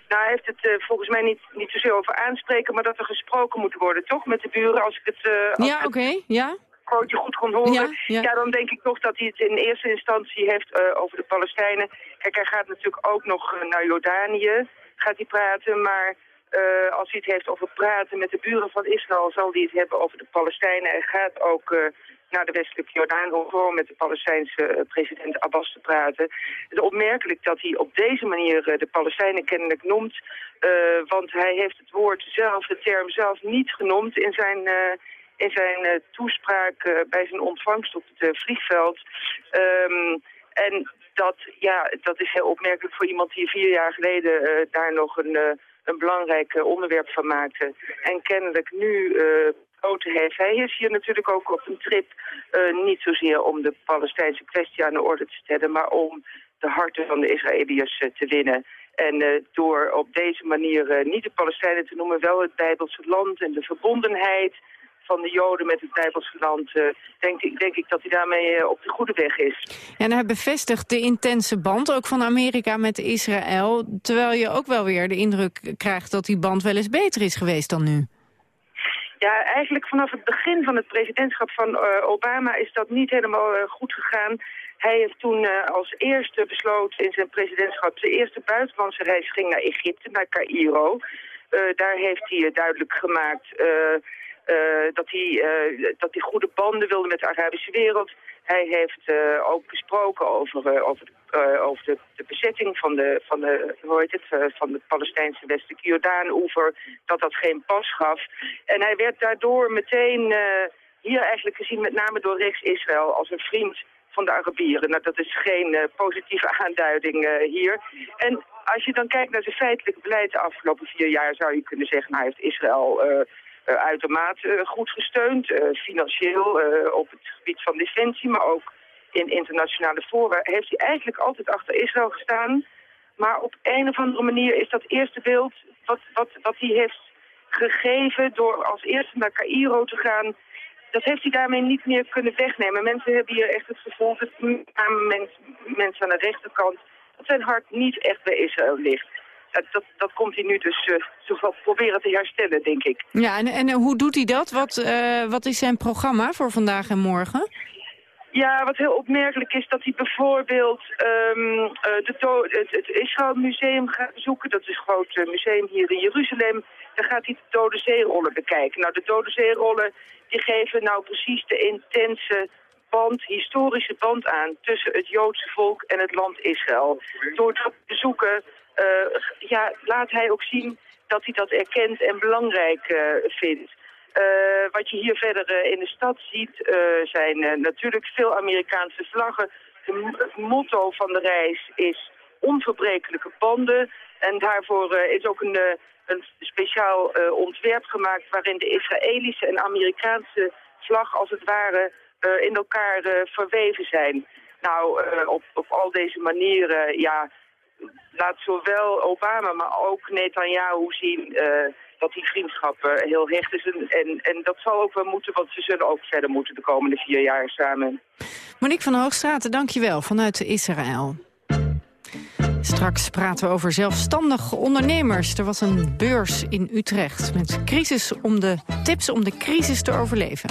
Nou, hij heeft het eh, volgens mij niet, niet zozeer over aanspreken, maar dat er gesproken moet worden, toch? Met de buren, als ik het... eh, als Ja, oké, ja. Goed kon horen. Ja, Ja, ja. dan denk ik toch dat hij het in eerste instantie heeft eh, over de Palestijnen. Kijk, hij gaat natuurlijk ook nog eh, naar Jordanië, gaat hij praten, maar... eh, als hij het heeft over praten met de buren van Israël, zal hij het hebben over de Palestijnen. Hij gaat ook naar de westelijke Jordaan om gewoon met de Palestijnse president Abbas te praten. Het is opmerkelijk dat hij op deze manier de Palestijnen kennelijk noemt. want hij heeft het woord zelf, de term zelf, niet genoemd in zijn, in zijn eh, toespraak eh, bij zijn ontvangst op het eh, vliegveld. Ehm, en dat, ja, dat is heel opmerkelijk voor iemand die vier jaar geleden daar nog een, een belangrijk onderwerp van maakte. En kennelijk nu heeft. Hij is hier natuurlijk ook op een trip niet zozeer om de Palestijnse kwestie aan de orde te stellen, maar om de harten van de Israëliërs te winnen. En door op deze manier niet de Palestijnen te noemen, wel het Bijbelse land en de verbondenheid van de Joden met het Bijbelse land, eh, denk, ik, denk ik dat hij daarmee eh, op de goede weg is. En hij bevestigt de intense band, ook van Amerika met Israël... terwijl je ook wel weer de indruk krijgt dat die band wel eens beter is geweest dan nu. Ja, eigenlijk vanaf het begin van het presidentschap van eh, Obama is dat niet helemaal goed gegaan. Hij heeft toen als eerste besloten in zijn presidentschap... zijn eerste buitenlandse reis ging naar Egypte, naar Cairo. Daar heeft hij duidelijk gemaakt dat, hij, eh, dat hij goede banden wilde met de Arabische wereld. Hij heeft eh, ook gesproken over, eh, over, de, eh, over de, de bezetting van de, van, de, hoe heet het, eh, van de Palestijnse westelijke Jordaan-oever, dat dat geen pas gaf. En hij werd daardoor meteen eh, hier eigenlijk gezien, met name door Rex Israël, als een vriend van de Arabieren. Nou, dat is geen eh, positieve aanduiding eh, hier. En als je dan kijkt naar zijn feitelijke beleid de afgelopen vier jaar, zou je kunnen zeggen, nou, hij heeft Israël... eh, eh, uitermate eh, goed gesteund, eh, financieel eh, op het gebied van defensie, maar ook in internationale fora, heeft hij eigenlijk altijd achter Israël gestaan. Maar op een of andere manier is dat eerste beeld wat, wat, wat hij heeft gegeven door als eerste naar Cairo te gaan, dat heeft hij daarmee niet meer kunnen wegnemen. Mensen hebben hier echt het gevoel dat mensen aan de rechterkant, dat zijn hart niet echt bij Israël ligt. Dat, dat, komt hij nu dus uh, proberen te herstellen, denk ik. Ja, en, en hoe doet hij dat? Wat, uh, wat is zijn programma voor vandaag en morgen? Ja, wat heel opmerkelijk is dat hij bijvoorbeeld um, uh, de het, het Israël Museum gaat bezoeken. Dat is een groot museum hier in Jeruzalem. Daar gaat hij de Dode Zeerollen bekijken. Nou, de Dode Zeerollen die geven nou precies de intense band, historische band aan tussen het Joodse volk en het land Israël. Door dat te bezoeken uh, ja, laat hij ook zien dat hij dat erkent en belangrijk uh, vindt. Uh, wat je hier verder in de stad ziet zijn natuurlijk veel Amerikaanse vlaggen. Het motto van de reis is onverbrekelijke banden. En daarvoor is ook een, een speciaal ontwerp gemaakt waarin de Israëlische en Amerikaanse vlag als het ware in elkaar verweven zijn. Nou, op, op al deze manieren, ja, laat zowel Obama, maar ook Netanyahu zien uh, dat die vriendschap uh, heel hecht is. En, en, en, dat zal ook wel moeten, want ze zullen ook verder moeten de komende vier jaar samen. Monique van Hoogstraten, dankjewel, vanuit Israël. Straks praten we over zelfstandige ondernemers. Er was een beurs in Utrecht met crisis om de tips om de crisis te overleven.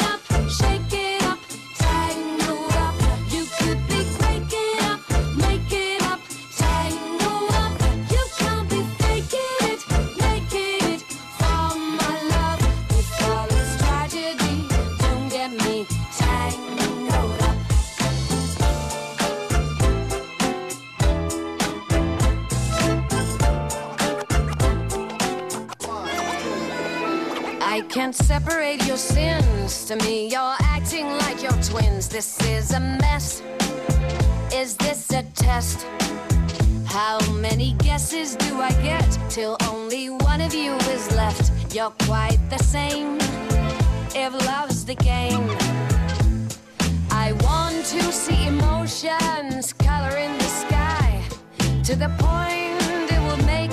can't separate your sins. To me, you're acting like you're twins. This is a mess. Is this a test? How many guesses do I get till only one of you is left? You're quite the same. If love's the game, I want to see emotions color in the sky to the point it will make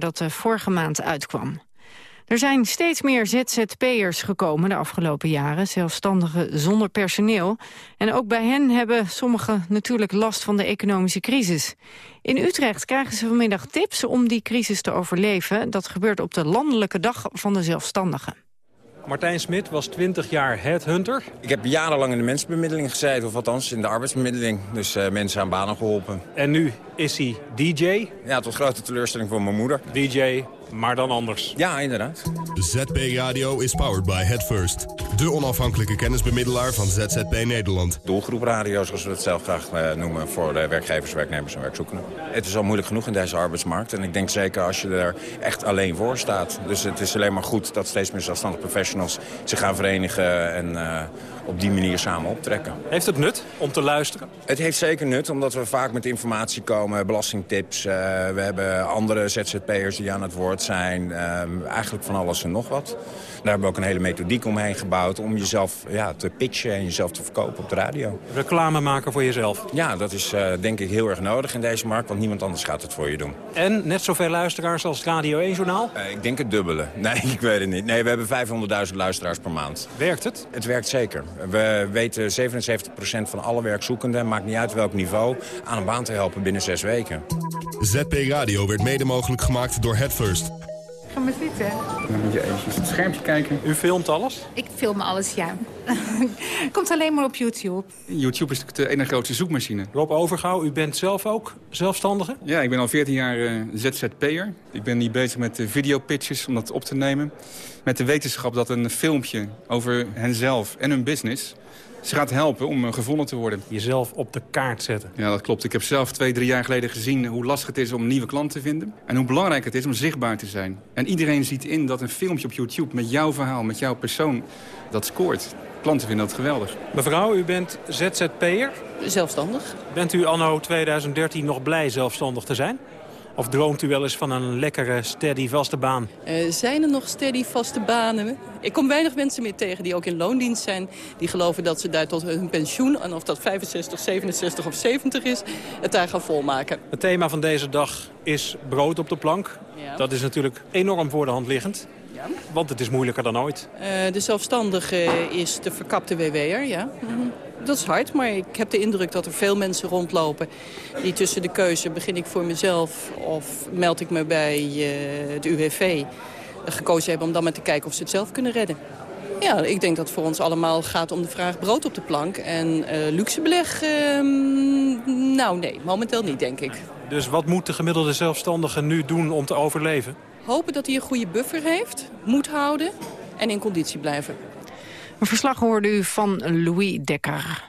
dat eh, vorige maand uitkwam. Er zijn steeds meer ZZP'ers gekomen de afgelopen jaren, zelfstandigen zonder personeel. En ook bij hen hebben sommigen natuurlijk last van de economische crisis. In Utrecht krijgen ze vanmiddag tips om die crisis te overleven. Dat gebeurt op de landelijke dag van de zelfstandigen. Martijn Smit was 20 jaar headhunter. Ik heb jarenlang in de mensenbemiddeling gezeten, of althans in de arbeidsbemiddeling. Dus eh, mensen aan banen geholpen. En nu is hij DJ. Ja, tot grote teleurstelling voor mijn moeder. DJ, maar dan anders. Ja, inderdaad. ZP Radio is powered by Headfirst. De onafhankelijke kennisbemiddelaar van ZZP Nederland. Doelgroepradio, zoals we het zelf graag eh, noemen, voor de werkgevers, werknemers en werkzoekenden. Het is al moeilijk genoeg in deze arbeidsmarkt. En ik denk zeker als je er echt alleen voor staat. Dus het is alleen maar goed dat steeds meer zelfstandige professionals zich gaan verenigen en eh, op die manier samen optrekken. Heeft het nut om te luisteren? Het heeft zeker nut, omdat we vaak met informatie komen, belastingtips. eh, we hebben andere ZZP'ers die aan het woord zijn. eh, eigenlijk van alles en nog wat. Daar hebben we ook een hele methodiek omheen gebouwd... om jezelf ja, te pitchen en jezelf te verkopen op de radio. Reclame maken voor jezelf. Ja, dat is eh, denk ik heel erg nodig in deze markt... want niemand anders gaat het voor je doen. En net zoveel luisteraars als het Radio 1-journaal? Eh, ik denk het dubbele. Nee, ik weet het niet. Nee, we hebben 500.000 luisteraars per maand. Werkt het? Het werkt zeker. We weten 77% van alle werkzoekenden, maakt niet uit welk niveau... aan een baan te helpen binnen zes weken. ZP Radio werd mede mogelijk gemaakt door Headfirst. Ga maar zitten. Dan moet je eventjes het schermpje kijken. U filmt alles? Ik film alles, ja. Komt alleen maar op YouTube. YouTube is de ene grootste zoekmachine. Rob Overgouw, u bent zelf ook zelfstandige? Ja, ik ben al 14 jaar eh, ZZP'er. Ik ben niet bezig met uh, videopitches om dat op te nemen. Met de wetenschap dat een filmpje over henzelf en hun business Ze gaat helpen om uh, gevonden te worden. Jezelf op de kaart zetten. Ja, dat klopt. Ik heb zelf twee, drie jaar geleden gezien hoe lastig het is om nieuwe klanten te vinden. En hoe belangrijk het is om zichtbaar te zijn. En iedereen ziet in dat een filmpje op YouTube met jouw verhaal, met jouw persoon, dat scoort. Klanten vinden dat geweldig. Mevrouw, u bent ZZP'er? Zelfstandig. Bent u anno 2013 nog blij zelfstandig te zijn? Of droomt u wel eens van een lekkere, steady, vaste baan? Uh, zijn er nog steady, vaste banen? Ik kom weinig mensen meer tegen die ook in loondienst zijn. Die geloven dat ze daar tot hun pensioen, en of dat 65, 67 of 70 is, het daar gaan volmaken. Het thema van deze dag is brood op de plank. Ja. Dat is natuurlijk enorm voor de hand liggend. Ja. Want het is moeilijker dan ooit. Uh, de zelfstandige is de verkapte WW'er, ja. Mm -hmm. Dat is hard, maar ik heb de indruk dat er veel mensen rondlopen... die tussen de keuze begin ik voor mezelf of meld ik me bij het UWV... gekozen hebben om dan maar te kijken of ze het zelf kunnen redden. Ja, ik denk dat het voor ons allemaal gaat om de vraag brood op de plank. En uh, luxe beleg, uh, nou nee, momenteel niet, denk ik. Dus wat moet de gemiddelde zelfstandige nu doen om te overleven? Hopen dat hij een goede buffer heeft, moed houden en in conditie blijven. Een verslag hoorde u van Louis Dekker.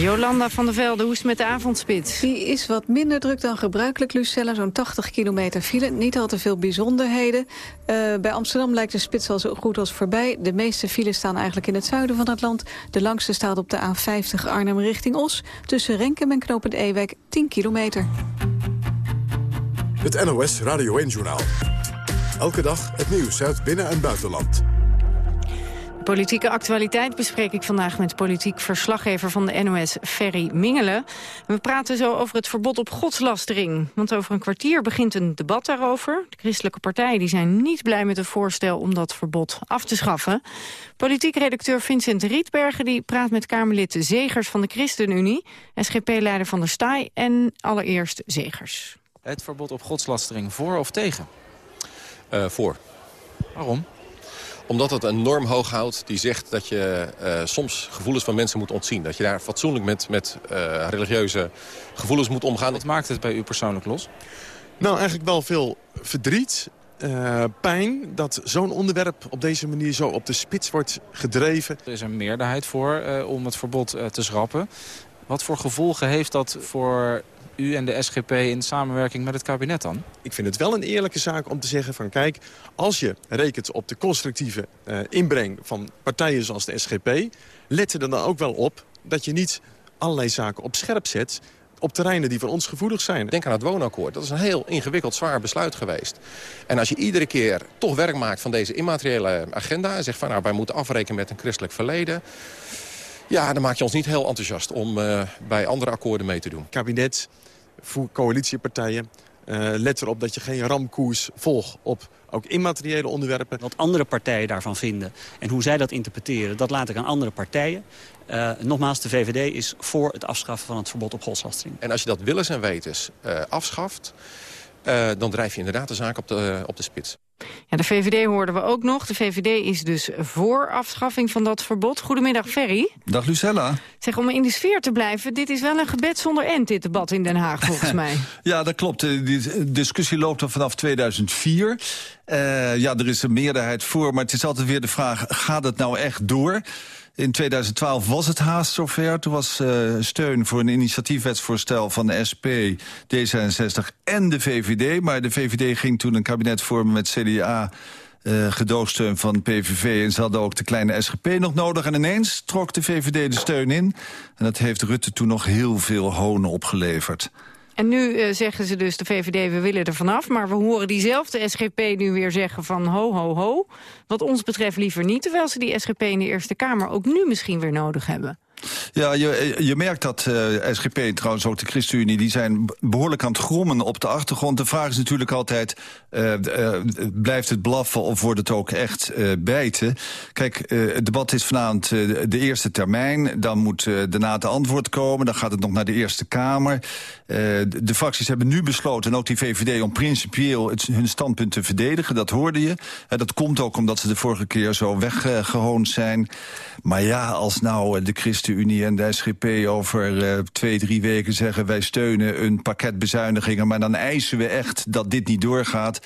Jolanda van der Velde, hoe is het met de avondspits? Die is wat minder druk dan gebruikelijk, Lucella. Zo'n 80 kilometer file, niet al te veel bijzonderheden. Uh, bij Amsterdam lijkt de spits al zo goed als voorbij. De meeste files staan eigenlijk in het zuiden van het land. De langste staat op de A50 Arnhem richting Os. Tussen Renkem en Knopend Ewijk 10 kilometer. Het NOS Radio 1-journaal. Elke dag het nieuws uit binnen- en buitenland. Politieke actualiteit bespreek ik vandaag met politiek verslaggever van de NOS, Ferry Mingelen. We praten zo over het verbod op godslastering. Want over een kwartier begint een debat daarover. De christelijke partijen die zijn niet blij met het voorstel om dat verbod af te schaffen. Politiek redacteur Vincent Rietbergen die praat met Kamerlid Zegers van de ChristenUnie, SGP-leider van der Staaij en allereerst Zegers. Het verbod op godslastering, voor of tegen? Uh, voor. Waarom? Omdat het een norm hoog houdt die zegt dat je uh, soms gevoelens van mensen moet ontzien. Dat je daar fatsoenlijk met, met uh, religieuze gevoelens moet omgaan. Wat maakt het bij u persoonlijk los? Nou, eigenlijk wel veel verdriet, uh, pijn dat zo'n onderwerp op deze manier zo op de spits wordt gedreven. Er is een meerderheid voor om het verbod te schrappen. Wat voor gevolgen heeft dat voor u en de SGP in samenwerking met het kabinet dan? Ik vind het wel een eerlijke zaak om te zeggen van kijk... als je rekent op de constructieve uh, inbreng van partijen zoals de SGP... let er dan ook wel op dat je niet allerlei zaken op scherp zet op terreinen die voor ons gevoelig zijn. Denk aan het woonakkoord. Dat is een heel ingewikkeld, zwaar besluit geweest. En als je iedere keer toch werk maakt van deze immateriële agenda... en zegt van nou, wij moeten afrekenen met een christelijk verleden... Ja, dan maak je ons niet heel enthousiast om uh, bij andere akkoorden mee te doen. Kabinet, coalitiepartijen, uh, let erop dat je geen ramkoers volgt op ook immateriële onderwerpen. Wat andere partijen daarvan vinden en hoe zij dat interpreteren, dat laat ik aan andere partijen. Uh, nogmaals, de VVD is voor het afschaffen van het verbod op godslastering. En als je dat willens en wetens uh, afschaft, dan drijf je inderdaad de zaak op de, op de spits. Ja, de VVD hoorden we ook nog. De VVD is dus voor afschaffing van dat verbod. Goedemiddag, Ferry. Dag, Lucella. Zeg, om in de sfeer te blijven, dit is wel een gebed zonder end, dit debat in Den Haag, volgens mij. ja, dat klopt. Die discussie loopt al vanaf 2004. Uh, ja, er is een meerderheid voor, maar het is altijd weer de vraag... gaat het nou echt door? In 2012 was het haast zover. Toen was uh, steun voor een initiatiefwetsvoorstel van de SP, D66 en de VVD. Maar de VVD ging toen een kabinet vormen met CDA... Uh, gedoogsteun van PVV en ze hadden ook de kleine SGP nog nodig. En ineens trok de VVD de steun in. En dat heeft Rutte toen nog heel veel honen opgeleverd. En nu uh, zeggen ze dus, de VVD, we willen er vanaf. Maar we horen diezelfde SGP nu weer zeggen van ho, ho, ho. Wat ons betreft liever niet. Terwijl ze die SGP in de Eerste Kamer ook nu misschien weer nodig hebben. Ja, je, je merkt dat uh, SGP, trouwens ook de ChristenUnie... die zijn behoorlijk aan het grommen op de achtergrond. De vraag is natuurlijk altijd, blijft het blaffen of wordt het ook echt bijten? Kijk, het debat is vanavond de eerste termijn. Dan moet daarna het antwoord komen. Dan gaat het nog naar de Eerste Kamer. De fracties hebben nu besloten, en ook die VVD... om principieel het, hun standpunt te verdedigen. Dat hoorde je. dat komt ook omdat ze de vorige keer zo weggehoond zijn. Maar ja, als nou de ChristenUnie Unie en de SGP over twee, drie weken zeggen... wij steunen een pakket bezuinigingen, maar dan eisen we echt dat dit niet doorgaat...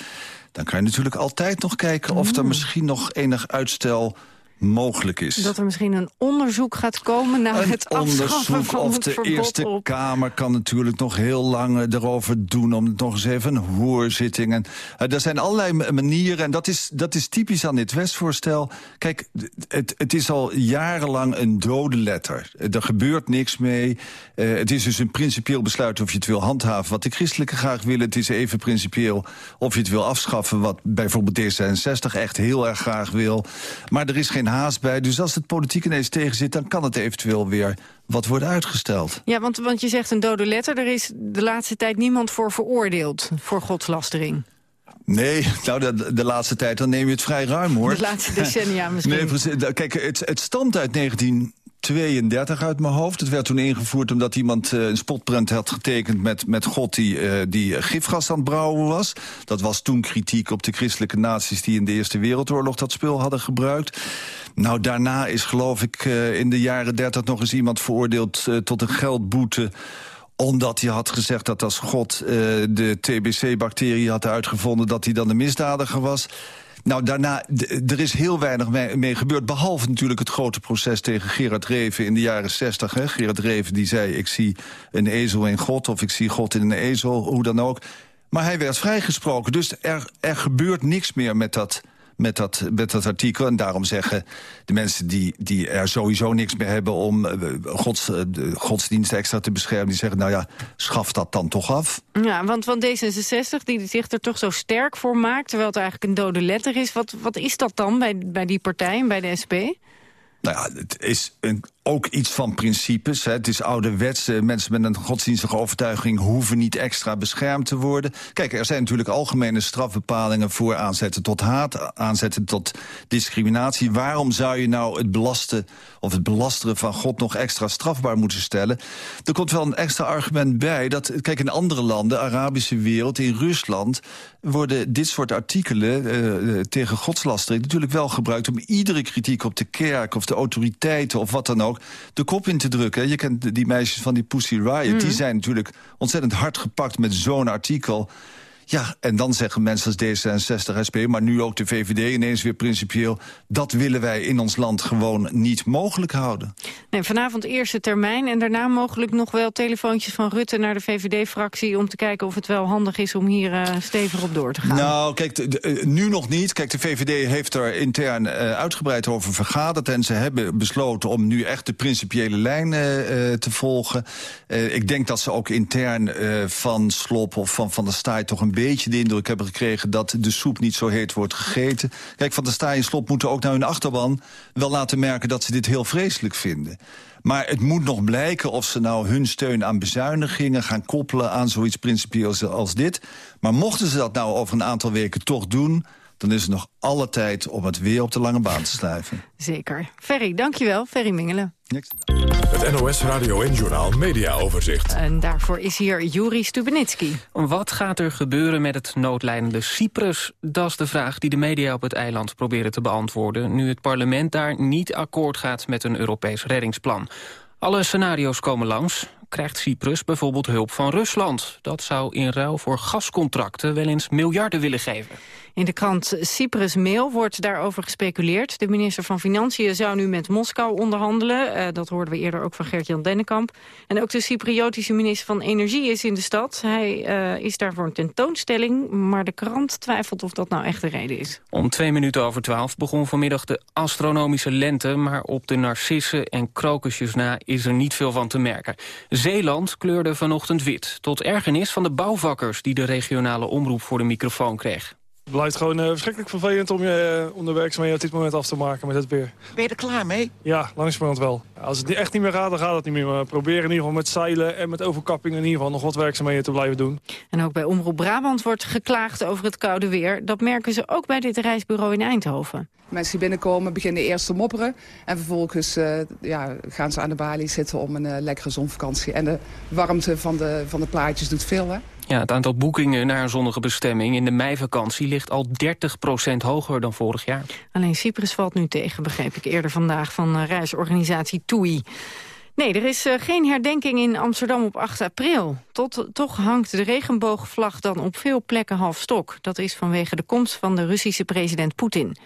dan kan je natuurlijk altijd nog kijken of er misschien nog enig uitstel mogelijk is. Dat er misschien een onderzoek gaat komen naar Een het afschaffen van of het de verbod Eerste op... Kamer kan natuurlijk nog heel lang eh, erover doen... om het nog eens even een hoorzitting. En, eh, er zijn allerlei manieren en dat is, dat is typisch aan dit Westvoorstel. Kijk, het, het is al jarenlang een dode letter. Eh, Er gebeurt niks mee. Het is dus een principieel besluit of je het wil handhaven... wat de christelijke graag willen. Het is even principieel of je het wil afschaffen... wat bijvoorbeeld D66 echt heel erg graag wil. Maar er is geen haast bij. Dus als het politiek ineens tegen zit... dan kan het eventueel weer wat worden uitgesteld. Ja, want, want je zegt een dode letter. Er is de laatste tijd niemand voor veroordeeld voor godslastering. Nee, nou de, de laatste tijd dan neem je het vrij ruim hoor. De laatste decennia misschien. Nee, precies. Kijk, het, het stamt uit 1932 uit mijn hoofd. Het werd toen ingevoerd omdat iemand eh, een spotprint had getekend met, met God die, eh, die gifgas aan het brouwen was. Dat was toen kritiek op de christelijke naties die in de Eerste Wereldoorlog dat spul hadden gebruikt. Nou, daarna is geloof ik eh, in de jaren 30 nog eens iemand veroordeeld tot een geldboete omdat hij had gezegd dat als God de TBC-bacterie had uitgevonden... dat hij dan een misdadiger was. Nou, daarna, er is heel weinig mee, gebeurd. Behalve natuurlijk het grote proces tegen Gerard Reven in de jaren 60. Hè. Gerard Reven die zei, ik zie een ezel in God... of ik zie God in een ezel, hoe dan ook. Maar hij werd vrijgesproken. Dus er, er gebeurt niks meer met dat, met dat, met dat artikel. En daarom zeggen de mensen die, die er sowieso niks meer hebben... om eh, gods, eh, de godsdienst extra te beschermen... die zeggen, nou ja, schaf dat dan toch af. Ja, want van D66, die zich er toch zo sterk voor maakt... terwijl het eigenlijk een dode letter is. Wat, wat is dat dan bij, bij die partij en bij de SP? Nou ja, het is een, ook iets van principes. Hè. Het is ouderwets. eh, Mensen met een godsdienstige overtuiging hoeven niet extra beschermd te worden. Kijk, er zijn natuurlijk algemene strafbepalingen voor aanzetten tot haat, aanzetten tot discriminatie. Waarom zou je nou het belasten of het belasteren van God nog extra strafbaar moeten stellen? Er komt wel een extra argument bij. Dat, kijk, in andere landen, Arabische wereld, in Rusland, worden dit soort artikelen eh, eh, tegen godslastering natuurlijk wel gebruikt om iedere kritiek op de kerk of de autoriteiten of wat dan ook de kop in te drukken. Je kent die meisjes van die Pussy Riot, die zijn natuurlijk ontzettend hard gepakt met zo'n artikel. Ja, en dan zeggen mensen als D66, SP, maar nu ook de VVD ineens weer principieel... dat willen wij in ons land gewoon niet mogelijk houden. Nee, vanavond eerste termijn en daarna mogelijk nog wel telefoontjes van Rutte naar de VVD-fractie... om te kijken of het wel handig is om hier uh, stevig op door te gaan. Nou, kijk, de, de, uh, nu nog niet. Kijk, de VVD heeft er intern uh, uitgebreid over vergaderd... en ze hebben besloten om nu echt de principiële lijn uh, te volgen. ik denk dat ze ook intern van Slop of van Van der Staaij toch een beetje de indruk hebben gekregen... dat de soep niet zo heet wordt gegeten. Kijk, Van der Staaij en moeten ook naar hun achterban wel laten merken... dat ze dit heel vreselijk vinden. Maar het moet nog blijken of ze nou hun steun aan bezuinigingen... gaan koppelen aan zoiets principieels als dit. Maar mochten ze dat nou over een aantal weken toch doen... dan is er nog alle tijd om het weer op de lange baan te schrijven. Zeker. Ferry, dankjewel. Ferry Mingelen. Het NOS Radio en Journaal Media Overzicht. En daarvoor is hier Juri Stubenitski. Wat gaat er gebeuren met het noodlijdende Cyprus? Dat is de vraag die de media op het eiland proberen te beantwoorden... nu het parlement daar niet akkoord gaat met een Europees reddingsplan. Alle scenario's komen langs. Krijgt Cyprus bijvoorbeeld hulp van Rusland? Dat zou in ruil voor gascontracten wel eens miljarden willen geven. In de krant Cyprus Mail wordt daarover gespeculeerd. De minister van Financiën zou nu met Moskou onderhandelen. Uh, dat hoorden we eerder ook van Gert-Jan Dennekamp. En ook de Cypriotische minister van Energie is in de stad. Hij uh, is daar voor een tentoonstelling, maar de krant twijfelt of dat nou echt de reden is. Om twee minuten over twaalf begon vanmiddag de astronomische lente... maar op de narcissen en krokusjes na is er niet veel van te merken. Zeeland kleurde vanochtend wit, tot ergernis van de bouwvakkers... die de regionale omroep voor de microfoon kreeg. Het blijft gewoon uh, verschrikkelijk vervelend om je uh, om de werkzaamheden op dit moment af te maken met het weer. Ben je er klaar mee? Ja, langzamerhand wel. Als het echt niet meer gaat, dan gaat het niet meer. Maar we proberen in ieder geval met zeilen en met overkappingen in ieder geval nog wat werkzaamheden te blijven doen. En ook bij Omroep Brabant wordt geklaagd over het koude weer. Dat merken ze ook bij dit reisbureau in Eindhoven. Mensen die binnenkomen beginnen eerst te mopperen. En vervolgens uh, ja, gaan ze aan de balie zitten om een uh, lekkere zonvakantie. En de warmte van de, van de plaatjes doet veel, hè? Ja, het aantal boekingen naar een zonnige bestemming in de meivakantie ligt al 30% hoger dan vorig jaar. Alleen Cyprus valt nu tegen, begreep ik eerder vandaag van reisorganisatie TUI. Nee, er is uh, geen herdenking in Amsterdam op 8 april. Tot, toch hangt de regenboogvlag dan op veel plekken half stok. Dat is vanwege de komst van de Russische president Poetin.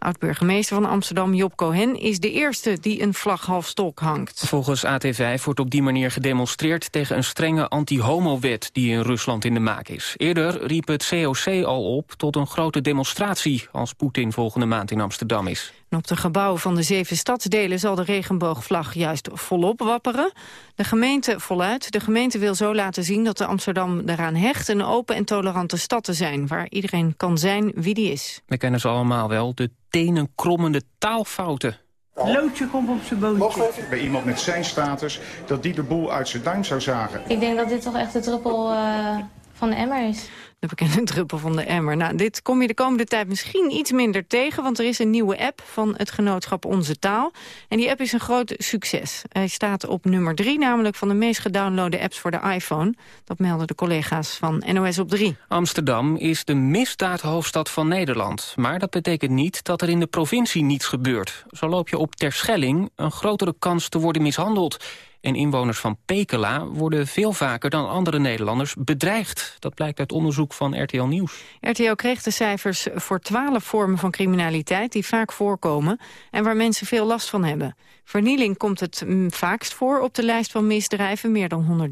Oud-burgemeester van Amsterdam, Job Cohen, is de eerste die een vlag half stok hangt. Volgens AT5 wordt op die manier gedemonstreerd tegen een strenge anti-homo-wet die in Rusland in de maak is. Eerder riep het COC al op tot een grote demonstratie als Poetin volgende maand in Amsterdam is. En op de gebouwen van de zeven stadsdelen zal de regenboogvlag juist volop wapperen. De gemeente voluit. De gemeente wil zo laten zien dat de Amsterdam eraan hecht... een open en tolerante stad te zijn, waar iedereen kan zijn wie die is. We kennen ze allemaal wel, de tenenkrommende taalfouten. Loodje komt op zijn bootje. Bij iemand met zijn status, dat die de boel uit zijn duim zou zagen. Ik denk dat dit toch echt de druppel uh, van de emmer is de bekende druppel van de emmer. Nou, dit kom je de komende tijd misschien iets minder tegen... want er is een nieuwe app van het genootschap Onze Taal. En die app is een groot succes. Hij staat op nummer 3, namelijk van de meest gedownloade apps voor de iPhone. Dat melden de collega's van NOS op 3. Amsterdam is de misdaadhoofdstad van Nederland. Maar dat betekent niet dat er in de provincie niets gebeurt. Zo loop je op Terschelling een grotere kans te worden mishandeld... En inwoners van Pekela worden veel vaker dan andere Nederlanders bedreigd. Dat blijkt uit onderzoek van RTL Nieuws. RTL kreeg de cijfers voor twaalf vormen van criminaliteit die vaak voorkomen... en waar mensen veel last van hebben. Vernieling komt het mm, vaakst voor op de lijst van misdrijven, meer dan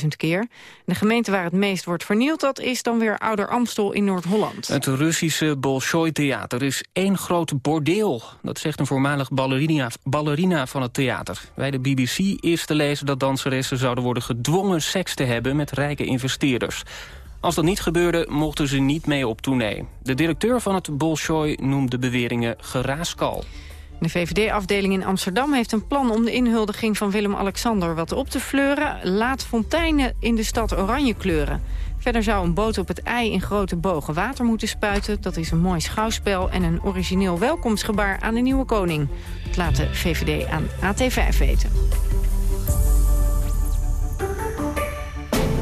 130.000 keer. De gemeente waar het meest wordt vernield, dat is dan weer Ouder Amstel in Noord-Holland. Het Russische Bolshoi-theater is één groot bordeel. Dat zegt een voormalig ballerina, van het theater. Bij de BBC is te lezen dat danseressen zouden worden gedwongen seks te hebben met rijke investeerders. Als dat niet gebeurde, mochten ze niet mee op tournee. De directeur van het Bolshoi noemt de beweringen geraaskal. De VVD-afdeling in Amsterdam heeft een plan om de inhuldiging van Willem-Alexander wat op te fleuren. Laat fonteinen in de stad oranje kleuren. Verder zou een boot op het ei in grote bogen water moeten spuiten. Dat is een mooi schouwspel en een origineel welkomstgebaar aan de nieuwe koning. Dat laat de VVD aan AT5 weten.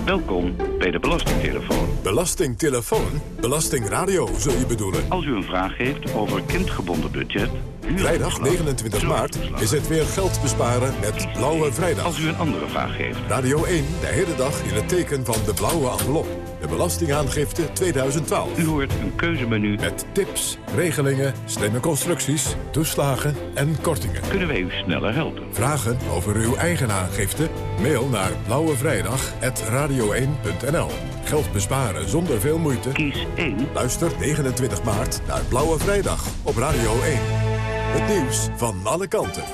Welkom bij de Belastingtelefoon. Belastingtelefoon? Belastingradio zul je bedoelen? Als u een vraag heeft over kindgebonden budget Vrijdag 29 maart is het weer geld besparen met Blauwe Vrijdag. Als u een andere vraag heeft. Radio 1, de hele dag in het teken van de blauwe envelop. De belastingaangifte 2012. U hoort een keuzemenu. Met tips, regelingen, slimme constructies, toeslagen en kortingen. Kunnen wij u sneller helpen? Vragen over uw eigen aangifte? Mail naar blauwevrijdag.radio1.nl Geld besparen zonder veel moeite? Kies 1. Luister 29 maart naar Blauwe Vrijdag op Radio 1. Het nieuws van alle kanten.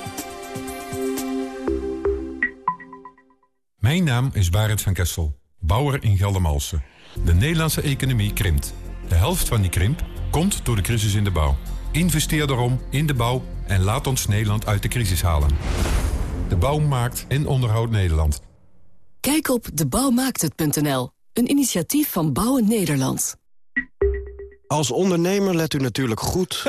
Mijn naam is Barend van Kessel, bouwer in Geldermalsen. De Nederlandse economie krimpt. De helft van die krimp komt door de crisis in de bouw. Investeer daarom in de bouw en laat ons Nederland uit de crisis halen. De bouw maakt en onderhoudt Nederland. Kijk op debouwmaakthet.nl, een initiatief van Bouwen Nederland. Als ondernemer let u natuurlijk goed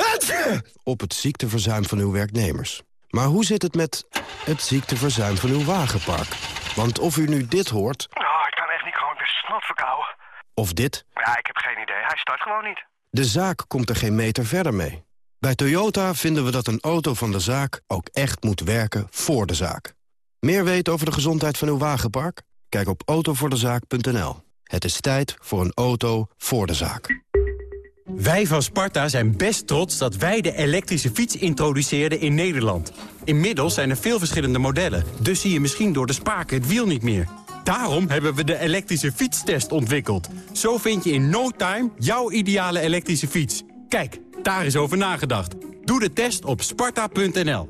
op het ziekteverzuim van uw werknemers. Maar hoe zit het met het ziekteverzuim van uw wagenpark? Want of u nu dit hoort... Oh, ik kan echt niet gewoon, ben snot verkouden. Of dit... Ja, ik heb geen idee. Hij start gewoon niet. De zaak komt er geen meter verder mee. Bij Toyota vinden we dat een auto van de zaak ook echt moet werken voor de zaak. Meer weten over de gezondheid van uw wagenpark? Kijk op autovoordezaak.nl. Het is tijd voor een auto voor de zaak. Wij van Sparta zijn best trots dat wij de elektrische fiets introduceerden in Nederland. Inmiddels zijn er veel verschillende modellen, dus zie je misschien door de spaken het wiel niet meer. Daarom hebben we de elektrische fietstest ontwikkeld. Zo vind je in no time jouw ideale elektrische fiets. Kijk, daar is over nagedacht. Doe de test op sparta.nl.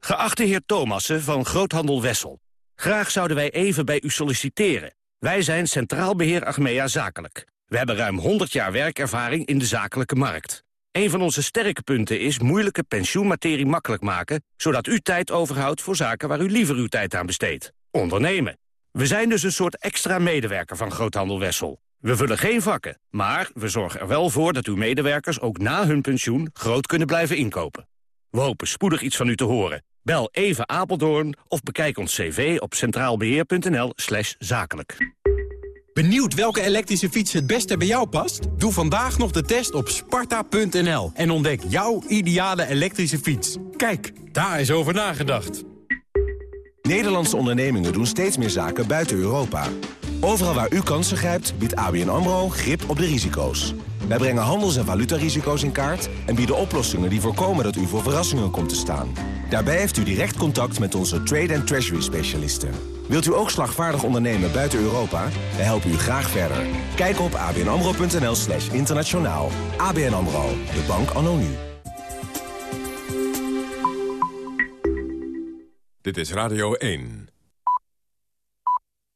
Geachte heer Thomassen van Groothandel Wessel. Graag zouden wij even bij u solliciteren. Wij zijn Centraal Beheer Achmea Zakelijk. We hebben ruim 100 jaar werkervaring in de zakelijke markt. Een van onze sterke punten is moeilijke pensioenmaterie makkelijk maken... zodat u tijd overhoudt voor zaken waar u liever uw tijd aan besteedt. Ondernemen. We zijn dus een soort extra medewerker van Groothandel Wessel. We vullen geen vakken, maar we zorgen er wel voor dat uw medewerkers... ook na hun pensioen groot kunnen blijven inkopen. We hopen spoedig iets van u te horen. Bel even Apeldoorn of bekijk ons cv op centraalbeheer.nl zakelijk. Benieuwd welke elektrische fiets het beste bij jou past? Doe vandaag nog de test op sparta.nl en ontdek jouw ideale elektrische fiets. Kijk, daar is over nagedacht. Nederlandse ondernemingen doen steeds meer zaken buiten Europa. Overal waar u kansen grijpt, biedt ABN AMRO grip op de risico's. Wij brengen handels- en valutarisico's in kaart... en bieden oplossingen die voorkomen dat u voor verrassingen komt te staan. Daarbij heeft u direct contact met onze trade- en treasury-specialisten. Wilt u ook slagvaardig ondernemen buiten Europa? Wij helpen u graag verder. Kijk op abnamro.nl slash internationaal. ABN AMRO, de bank anno. Dit is Radio 1.